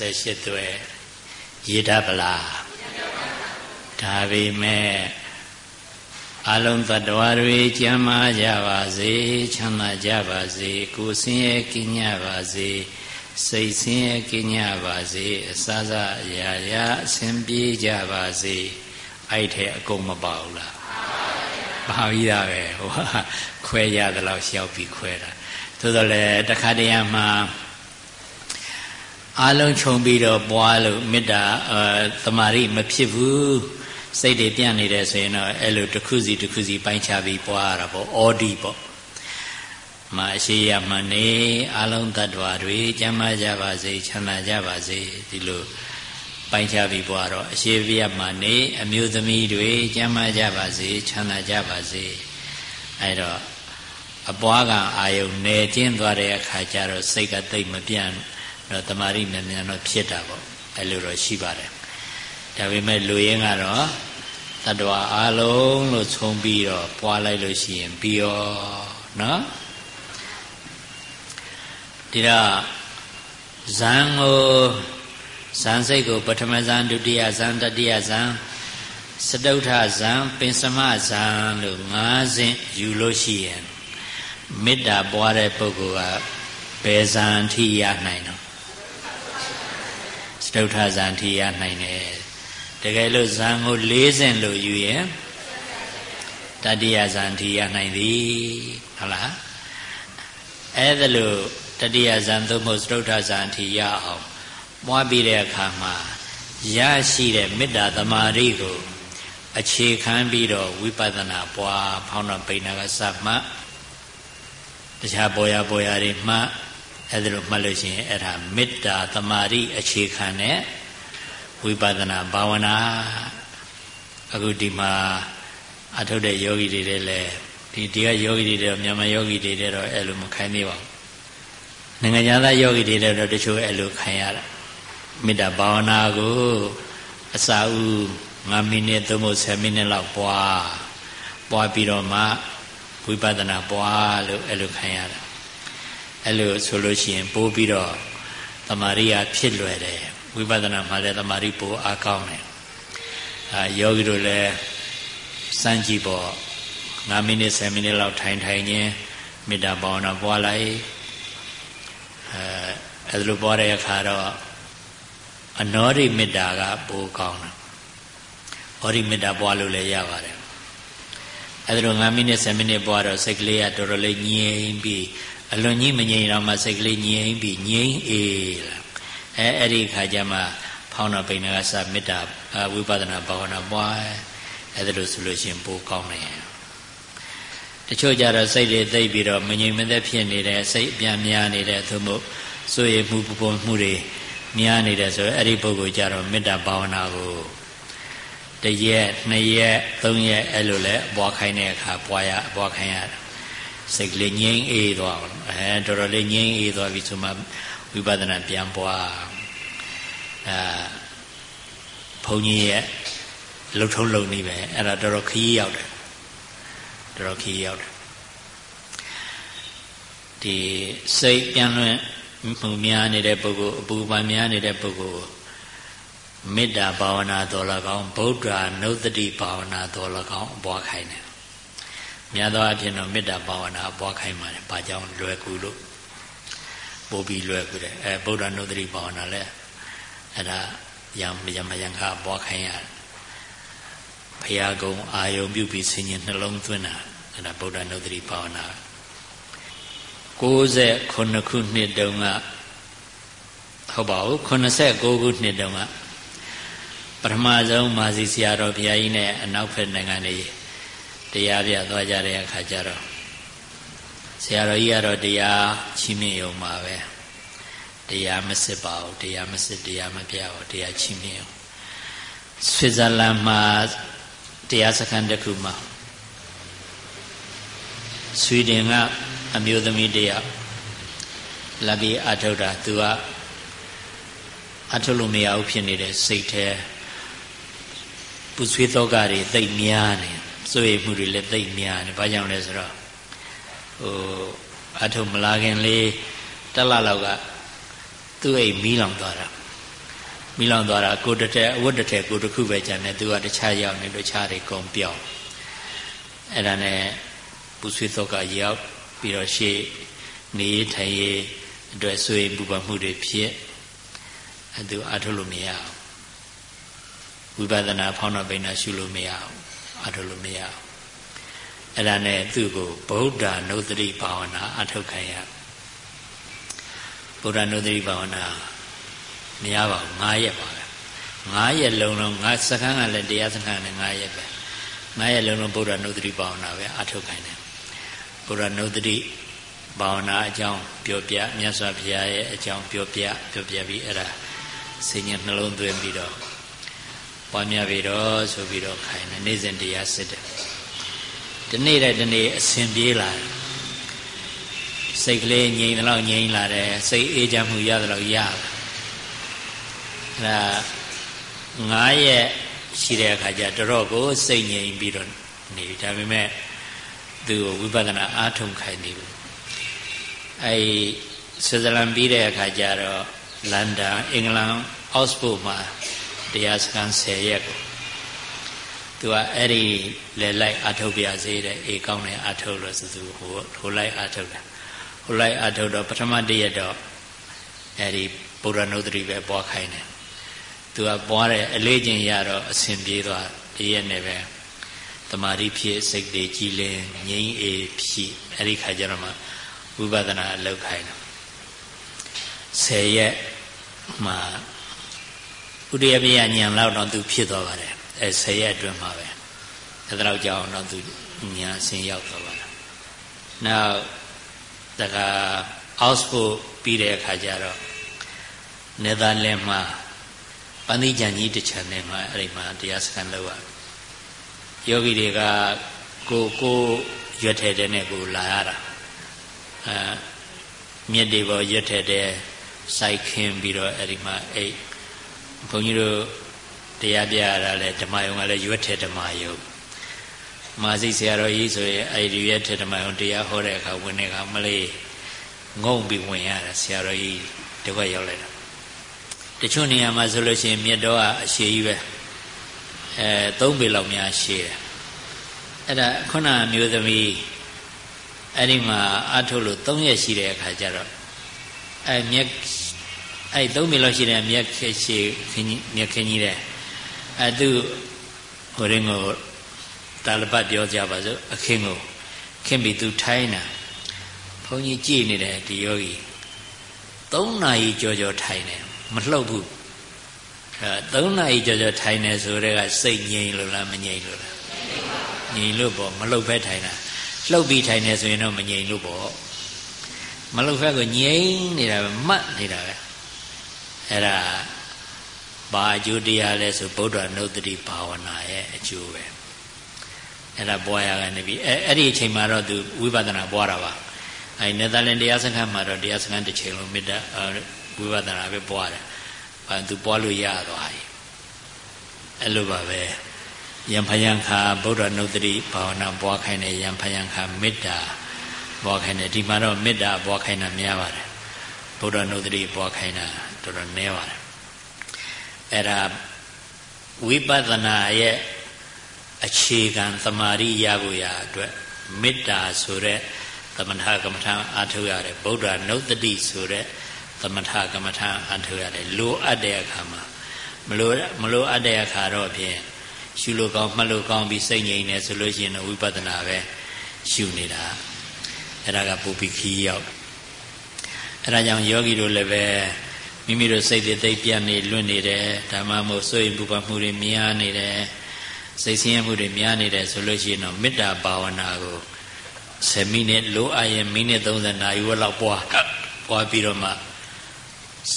28သွဲရည်တတ်ပလားဒါပေမဲ့အလုံးသတ္တဝါတွေကျမ်းမာကြပါစေချမ်းသာကြပါစေကိုယ်ဆင်းရဲကင်းကြပါစေစိတ်ဆင်းရဲကင်းကြပါစေအစစအရာရာအစဉ်ပြေကြပါစေအဲ့ထဲအကုန်မပါဘူးလားပါပြီသားပဲဟိုခွဲရသလောက်ရှောက်ပြီးခွဲတာသို့တော်လည်းတခါတည်းမှာ အလုံးခြုံပြီးတော့ပွားလို့မေတ္တာအဲတမာရိမဖြစ်ဘူးစိတ်တွေပြန့်နေတယ်ဆိုရင်တော့အဲ့လိုတစ်ခုစီတစ်ခုစီပိုင်းခြားပြီးပွားရတာပေါ့အောဒီပေါ့မာရှိရမှနေအလုံးတ attva တွေကျမ်းမာကြပါစေချမ်းသာကြပါစေဒီလိုပိုင်းခြားပြီးပွားတော့အရှိပြမှနေအမျိုးသမီးတွေကျမ်းမာကြပါစေချမ်းသာကြပါစေအဲ့တော့အပွားကအာယုန်နေကျင်းသွားတဲ့အခါကျတော့စိတ်ကတိတ်မပြန့် တော့တမာရိမြန်မြန်တော့ဖြစ်တာပေါ့အဲ့လိုတော့ရှိပါတယ်ဒါပေမဲ့လူရင်းကတော့တတ္တဝါအလုံးလို့ခြုံပြီးတော့ပွားလိုက်လို့ရှိရင်ပြီးရောနော်ဒီတော့ဇံကိုဇံစိတ်ကိုပထမဇံဒုတိယဇံတတိယဇံစတုထဇံပင်စမဇံလို့၅ဆင့်ယူလို့ရှိရင်မေတ္တာပွားတဲ့ပုဂ္ဂိုလ်ကဘယ်ဇံထိရနိုင်တော့ ဒုဋ္ဌဇန်ထိရနိုင်တယ်တကယ်လို့ဇန်ကို၄ဆင့်လို့ယူရင်တတိယဇန်ထိရနိုင်သည်ဟုတ်လားအဲ့ဒါလို့တတိယဇန်သို့မဟုတ်သုဒ္ဓဇန်ထိရအောင်ပွားပြီးတဲ့အခါမှာရရှိတဲ့မေတ္တာသမာဓိကိုအခြေခံပြီးတော့ဝိပဿနာပွားဖောင်းတော့ပိဏကစမှတခြားပေါ်ရပေါ်ရတွေမှ အဲ့ဒါလိုမှတ်လို့ရှိရင်အဲ့ဒါမေတ္တာသမာဓိအခြေခံတဲ့ဝိပဿနာဘာဝနာအခုဒီမှာအထုတ်တဲ့ယောဂီတွေလည်းဒီဒီကယောဂီတွေတော့မြန်မာယောဂီတွေတော့အဲ့လိုမခိုင်းသေးပါဘူးနိုင်ငံသားယောဂီတွေလည်းတော့တချို့အဲ့လိုခံရတာမေတ္တာဘာဝနာကိုအစာဥ9မိနစ်သို့မဟုတ်10မိနစ်လောက်ပွားပွားပြီးတော့မှဝိပဿနာပွားလို့အဲ့လိုခံရတာ အဲ့လိုဆိုလို့ရှိရင်ပိုးပြီးတော့တမာရီကဖြစ်လွယ်တယ်ဝိပဿနာမှာလည်းတမာရီပိုအားကောင်းတယ်အာယောဂီတို့လည်းစမ်းကြည့်ပေါ့9မိနစ်10မိနစ်လောက်ထိုင်ထိုင်ခြင်းမေတ္တာဘာဝနာပွားလိုက်အဲအဲလိုပွားတဲ့အခါတော့အနောရိမေတ္တာကပိုကောင်းတယ်ဩရိမေတ္တာပွားလို့လည်းရပါတယ်အဲဒါတော့9မိနစ်10မိနစ်ပွားတော့စိတ်ကလေးကတော်တော်လေးငြိမ်ပြီး အလွန်ကြီးမငြိမ်တော့မှစိတ်ကလေးငြိမ်ပြီးငြိမ်အေးလာအဲအဲ့ဒီခါကျမှဖောင်းတော်ပိန်ကစမေတ္တာဝိပဿနာဘာဝနာပွားအဲ့ဒါလို့ဆိုလို့ရှိရင်ပိုကောင်းတယ်တချို့ကြတော့စိတ်တွေသိပ်ပြီးတော့မငြိမ်မသက်ဖြစ်နေတယ်စိတ်အပြန်များနေတယ်သို့မဟုတ်စိုးရိမ်မှုပူပန်မှုတွေများနေတယ်ဆိုရင်အဲ့ဒီပုဂ္ဂိုလ်ကြတော့မေတ္တာဘာဝနာကိုတရက်နှစ်ရက်သုံးရက်အဲ့လိုလဲပွားခိုင်းတဲ့အခါပွားရပွားခိုင်းရ စိတ်ကလေးငြိမ်အေးသွားအဲတော်တော်လေးငြိမ်အေးသွားပြီဆိုမှဝိပဿနာပြန်ပွားအဲဘုန်းကြီးရဲ့လှုပ်ထုံးလုံနေပဲအဲ့ဒါတော်တော်ခီးရောက်တယ်တော်တော်ခီးရောက်တယ်ဒီစိတ်ပြန်လွင်မှုများနေတဲ့ပုဂ္ဂိုလ်အပူပန်များနေတဲ့ပုဂ္ဂိုလ်မေတ္တာဘာဝနာတော်၎င်းဗုဒ္ဓနုဒတိဘာဝနာတော်၎င်းအပွားခိုင်းတယ် များသောအားဖြင့်တော့မေတ္တာဘာဝနာအပွားခိုင်းပါတယ်ဘာကြောင့်လွယ်ကူလို့ပို့ပြီးလွယ်ကူတယ်အဲဗုဒ္ဓနုဒတိဘာဝနာလဲအဲ့ဒါယံယံမယံကအပွားခိုင်းရတယ်ဘုရားကုံအာယုံပြုပြီးဆင်ញင်နှလုံးသွင်းတာအဲ့ဒါဗုဒ္ဓနုဒတိဘာဝနာ69ခုနှစ်တုန်းကဟုတ်ပါဘူး89ခုနှစ်တုန်းကပထမဆုံးမာစီဆရာတော်ဘုရားကြီးနဲ့အနောက်ဘက်နိုင်ငံတွေ တရားပြသွားကြတဲ့အခါကျတော့ဆရာတော်ကြီးကတော့တရားချီးမြှင့်ရုံပါပဲတရားမစစ်ပါဘူးတရားမစစ်တရားမပြဘူးတရားချီးမြှင့်ရုံဆွစ်ဇာလန်မှာတရားစခန်းတစ်ခုမှာဆွီဒင်ကအမျိုးသမီးတယောက်လာပြီးအထုတ်တာသူကအထုတ်လို့မရဘူးဖြစ်နေတဲ့စိတ်ထဲပူဆွေးသောကတွေသိပ်များနေ စိုးရိမ်မှုတွေလည်းသိပ်များနေဘာကြောင့်လဲဆိုတော့ဟိုအထုတ်မလာခင်လေးတက်လာလောက်ကသူ့အိမ်မီးလောင်သွားတာမီးလောင်သွားတာကိုတထဲအဝတ်တထဲကိုတခုပဲကြံနေသူကတခြားရောက်နေတခြားတွေကုန်ပြောင်းအဲ့ဒါနဲ့ပူဆွေးသောကရောက်ပြီးတော့ရှေ့နေထိုင်ရေးအတွက်ဆွေးပူပန်မှုတွေဖြစ်အဲသူအထုတ်လို့မရဘူးဝိပဿနာဖောင်းတော့ပိဏရှုလို့မရဘူး အထုတ်လို့မရဘူးအဲ့ဒါနဲ့သူ့ကိုဗုဒ္ဓနုတ္တိဘာဝနာအထုတ်ခံရဗုဒ္ဓနုတ္တိဘာဝနာမရပါဘူး9ရက်ပါပဲ9ရက်လုံးလုံးငါစခန်းကလည်းတရားစခန်းနဲ့9ရက်ပဲ9ရက်လုံးလုံးဗုဒ္ဓနုတ္တိဘာဝနာပဲအထုတ်ခံတယ်ဘုရားနုဒ္တိဘာဝနာအကြောင်းပြောပြမြတ်စွာဘုရားရဲ့အကြောင်းပြောပြပြောပြပြီးအဲ့ဒါစိတ်ညနှလုံးသွင်းပြီးတော့ ပွားများပြီးတော့ဆိုပြီးတော့ခိုင်းတယ်နေ့စဉ်တရားစစ်တယ်ဒီနေ့တဲ့ဒီနေ့အစဉ်ပြေးလာတယ်စိတ်ကလေးငြိမ်တော့ငြိမ်လာတယ်စိတ်အေးချမ်းမှုရတော့ရအဲ့ဒါ9ရက်ရှိတဲ့အခါကျတော်တော်ကိုစိတ်ငြိမ်ပြီးတော့နေဒါပေမဲ့သူ့ကိုဝိပဿနာအားထုတ်ခိုင်းနေဘူးအဲဆွစ်ဇာလန်ပြီးတဲ့အခါကျတော့လန်ဒန်အင်္ဂလန်အော့စ်ဖို့မှာ တရားစခန်း10ရက်ကိုသူကအဲ့ဒီလေလိုက်အားထုတ်ပြစေတဲ့အေကောင်းနဲ့အားထုတ်လို့ဆိုသူဟိုဟိုလိုက်အားထုတ်တယ်ဟိုလိုက်အားထုတ်တော့ပထမတရက်တော့အဲ့ဒီဗုဒ္ဓနုဒတိပဲပွားခိုင်းတယ်သူကပွားတဲ့အလေးချင်းရတော့အစဉ်ပြေးသွားတရက်နဲ့ပဲတမာတိဖြစ်စိတ်တွေကြည်လင်ငြိမ်းအေးဖြစ်အဲ့ဒီခါကျတော့မှဝိပဿနာအလုပ်ခိုင်းတယ်10ရက်မှာ ဥဒိယပြညာဉာဏ်လောက်တော့သူဖြစ်သွားပါတယ်အဲ10ရက်အတွင်းမှာပဲအဲ့ဒါတော့ကြောင်းတော့သူဉာဏ်အစဉ်ရောက်သွားပါတယ်နောက်တခါအောက်စ်ဖို့ပြီးတဲ့အခါကျတော့နေသာလန်မှာပဏိကြံကြီးတစ်ချမ်းနဲ့မှာအဲ့ဒီမှာတရားစခန်းလောက်ရယောဂီတွေကကိုကိုရွတ်ထဲတဲ့နဲ့ကိုလာရတာအဲမြစ်တွေပေါ်ရွတ်ထဲတဲ့စိုက်ခင်းပြီးတော့အဲ့ဒီမှာအိတ် ဘုန်းကြီးတို့တရားပြရတာလဲဓမ္မယုံကလည်းရွတ်ထဲဓမ္မယုံမာစိတ်ဆရာတော်ကြီးဆိုရင်အဲ့ဒီရွတ်ထဲဓမ္မယုံတရားဟောတဲ့အခါဝင်တဲ့အခါမလေးငုံပြီးဝင်ရတာဆရာတော်ကြီးတကွက်ရောက်လိုက်တာတချို့နေရာမှာဆိုလို့ရှိရင်မြတ်တော်ကအရှည်ကြီးပဲအဲသုံးပေလောက်များရှည်တယ်အဲ့ဒါခုနမျိုးသမီးအဲ့ဒီမှာအထုတ်လို့၃ရက်ရှိတဲ့အခါကျတော့အဲမြက် အဲ၃ပေလောက်ရှိတဲ့မြက်ခေရှိခင်းမြက်ခင်းကြီးတဲ့အဲသူဟိုရင်ကိုတာလပတ်ပြောကြပါစို့အခင်းကိုခင်ပြီးသူထိုင်းတာဘုန်းကြီးကြည်နေတယ်ဒီယောဂီ၃နာရီကြော်ကြော်ထိုင်တယ်မလှုပ်ဘူးအဲ၃နာရီကြော်ကြော်ထိုင်တယ်ဆိုတော့ကစိတ်ငြိမ်လို့လားမငြိမ်လို့လားငြိမ်လို့ပေါ့မလှုပ်ပဲထိုင်တာလှုပ်ပြီးထိုင်နေဆိုရင်တော့မငြိမ်လို့ပေါ့မလှုပ်ဖက်ကငြိမ်နေတာပဲမှတ်နေတာပဲ အဲ့ဒါဘာအကျိုးတရားလဲဆိုဗုဒ္ဓနုတ္တိဘာဝနာရဲ့အကျိုးပဲအဲ့ဒါပွားရကနေပြီအဲအဲ့ဒီအချိန်မှာတော့သူဝိပဿနာပွားတာပါအဲနယ်သာလန်တရားစခန်းမှာတော့တရားစခန်းတစ်ချိန်လုံးမေတ္တာဝိပဿနာပဲပွားတယ်ဘာသူပွားလို့ရသွားပြီအဲ့လိုပါပဲယံဖယံခါဗုဒ္ဓနုတ္တိဘာဝနာပွားခိုင်းတယ်ယံဖယံခါမေတ္တာပွားခိုင်းတယ်ဒီမှာတော့မေတ္တာပွားခိုင်းတာများပါတယ် ဗုဒ္ဓနုတ္တိပွားခိုင်းတာတော်တော်နည်းပါတယ်အဲ့ဒါဝိပဿနာရဲ့အခြေခံသမာဓိရဖို့ရအတွက်မေတ္တာဆိုတဲ့သမထကမ္မထာအာထုတ်ရတယ်ဗုဒ္ဓနုတ္တိဆိုတဲ့သမထကမ္မထာအာထုတ်ရတယ်လိုအပ်တဲ့အခါမှာမလိုမလိုအပ်တဲ့အခါတော့ဖြင့်ရှုလို့ကောင်းမှတ်လို့ကောင်းပြီးစိတ်ငြိမ်နေဆိုလို့ရှိရင်ဝိပဿနာပဲရှုနေတာအဲ့ဒါကပူပိခီးရောက် အဲ့ဒါကြောင့်ယောဂီတို့လည်းပဲမိမိတို့စိတ်တွေသိပ်ပြတ်နေလွတ်နေတယ်ဓမ္မမို့စိုးရင်ပူပန်မှုတွေများနေတယ်စိတ်ဆင်းရဲမှုတွေများနေတယ်ဆိုလို့ရှိရင်တော့မေတ္တာဘာဝနာကို10မိနစ်လိုအပ်ရင်မိနစ်30နာရီဝက်လောက်ပွားပွားပြီးတော့မှ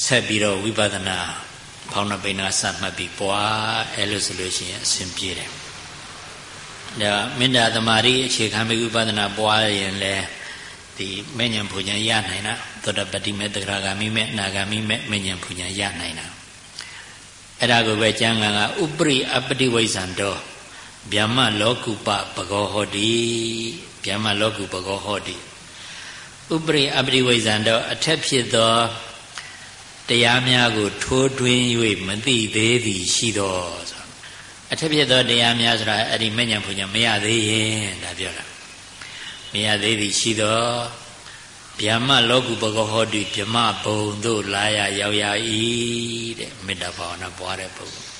ဆက်ပြီးတော့ဝိပဿနာဖောင်းနာပိနာစမှတ်ပြီးပွားအဲလိုဆိုလို့ရှိရင်အဆင်ပြေတယ်ဒါမေတ္တာသမารိအခြေခံပြီးဝိပဿနာပွားရင်လည်း ဒီမေညာပူညာရနိုင်တာသောတပတိမေတ္တရာဂာမိမေအနာဂာမိမေမေညာပူညာရနိုင်တာအဲ့ဒါကိုပဲကျမ်းဂန်ကဥပရိအပတိဝိဇ္ဇံတော်ဗျမလောကုပပကောဟောတိဗျမလောကုပကောဟောတိဥပရိအပတိဝိဇ္ဇံတော်အထက်ဖြစ်သောတရားများကို ထိုးထွင်း၍မသိသေးသည်ရှိတော်ဆိုအထက်ဖြစ်သောတရားများဆိုတာအဲ့ဒီမဉ္ဇဉ်ဘုံညာမရသေးရင်ဒါပြောတာ မရသေးသည်ရှိတော်ဗျမလောကုပကောဟောတိဗျမဘုံတို့လာရရောက်ရ၏တဲ့မေတ္တာဘာဝနာပွားတဲ့ပုဂ္ဂိုလ်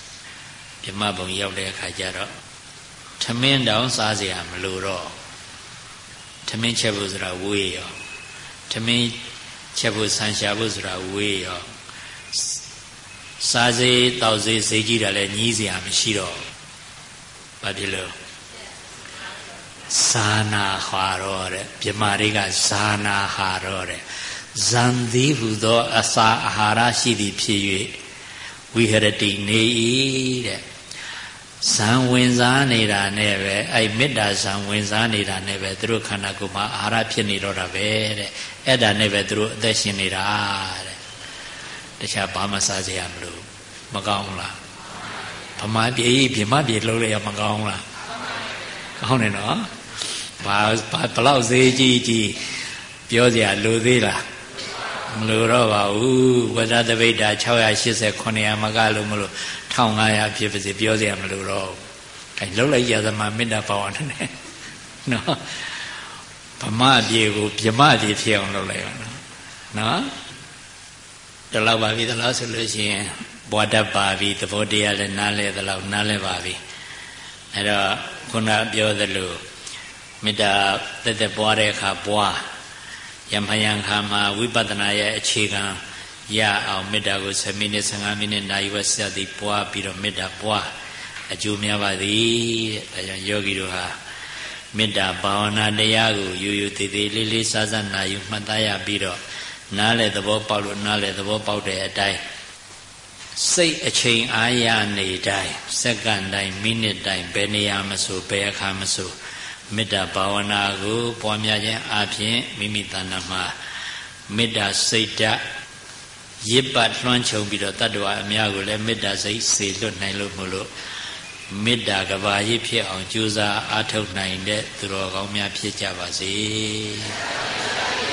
ဗျမဘုံရောက်တဲ့အခါကျတော့ထမင်းတောင်စားเสียမလို့တော့ထမင်းချက်ဖို့ဆိုတာဝေးရောထမင်းချက်ဖို့ဆန်ရှာဖို့ဆိုတာဝေးရောစားစေးတောက်စေးဈေးကြီးတာလည်းညီးเสียမရှိတော့ဘာဖြစ်လို့ ဇာနာဟာရောတဲ့မြမတွေကဇာနာဟာရောတဲ့ဇန်သည်ဟုသော အစာအာဟာရရှိသည်ဖြစ်၍ဝိဟရတိနေ၏တဲ့ဇံဝင်စားနေတာနဲ့ပဲအဲ့မေတ္တာဇံဝင်စားနေတာနဲ့ပဲသူတို့ခန္ဓာကိုယ်မှာအာဟာရဖြစ်နေတော့တာပဲတဲ့အဲ့ဒါနဲ့ပဲသူတို့အသက်ရှင်နေတာတဲ့တခြားဘာမှစားစရာမလိုမကောင်းလားဗမာပြည်ပြမပြည်လုံးလိုက်ရမကောင်းလား ကောင်းတယ်နော်ဘာဘလောက်သေးကြီးကြီးပြောစရာလိုသေးလားမလိုတော့ပါဘူးဝဇ္ဇတပိဋ္ဌာ680 900မကလို့မလို့1500ဖြစ်ပါစေပြောစရာမလိုတော့အဲလှုပ်လိုက်ရသမမေတ္တာပါဝနာနဲ့နော်ဗမာပြေကိုဗြမပြေဖြစ်အောင်လုပ်လိုက်ပါနော်နော်တလောက်ပါပြီတလောက်ဆိုလို့ရှိရင်ဘွားတတ်ပါပြီသဘောတရားလည်းနားလဲတလောက်နားလဲပါပြီ အဲ့တော့ခုနပြောသလိုမေတ္တာတက်တက်ပွားတဲ့အခါပွားယမယံခါမှာဝိပဿနာရဲ့အခြေခံရအောင်မေတ္တာကို7မိနစ်15မိနစ်နိုင်ဝက်ဆက်သည်ပွားပြီးတော့မေတ္တာပွားအကျိုးများပါသည်တဲ့ဒါကြောင့်ယောဂီတို့ဟာမေတ္တာဘာဝနာတရားကိုယူယူတည်တည်လေးလေးစားစားနာယူမှတ်သားရပြီးတော့နားလေသဘောပေါက်လို့နားလေသဘောပေါက်တဲ့အတိုင်း စိတ်အချိန်အားရနေတိုင်းစက္ကန့်တိုင်းမိနစ်တိုင်းဘယ်နေရာမဆိုဘယ်အခါမဆိုမေတ္တာဘာဝနာကို ပွားများခြင်းအပြင်မိမိတဏ္ဍာမှာမေတ္တာစိတ်ဓာတ်ရစ်ပတ်လွှမ်းခြုံပြီးတော့တတ္တဝအများကိုလည်းမေတ္တာစိတ်စေလွတ်နိုင်လို့မလို့မေတ္တာကဘာရစ်ဖြစ်အောင်ကြိုးစားအားထုတ်နိုင်တဲ့သူတော်ကောင်းများဖြစ်ကြပါစေ။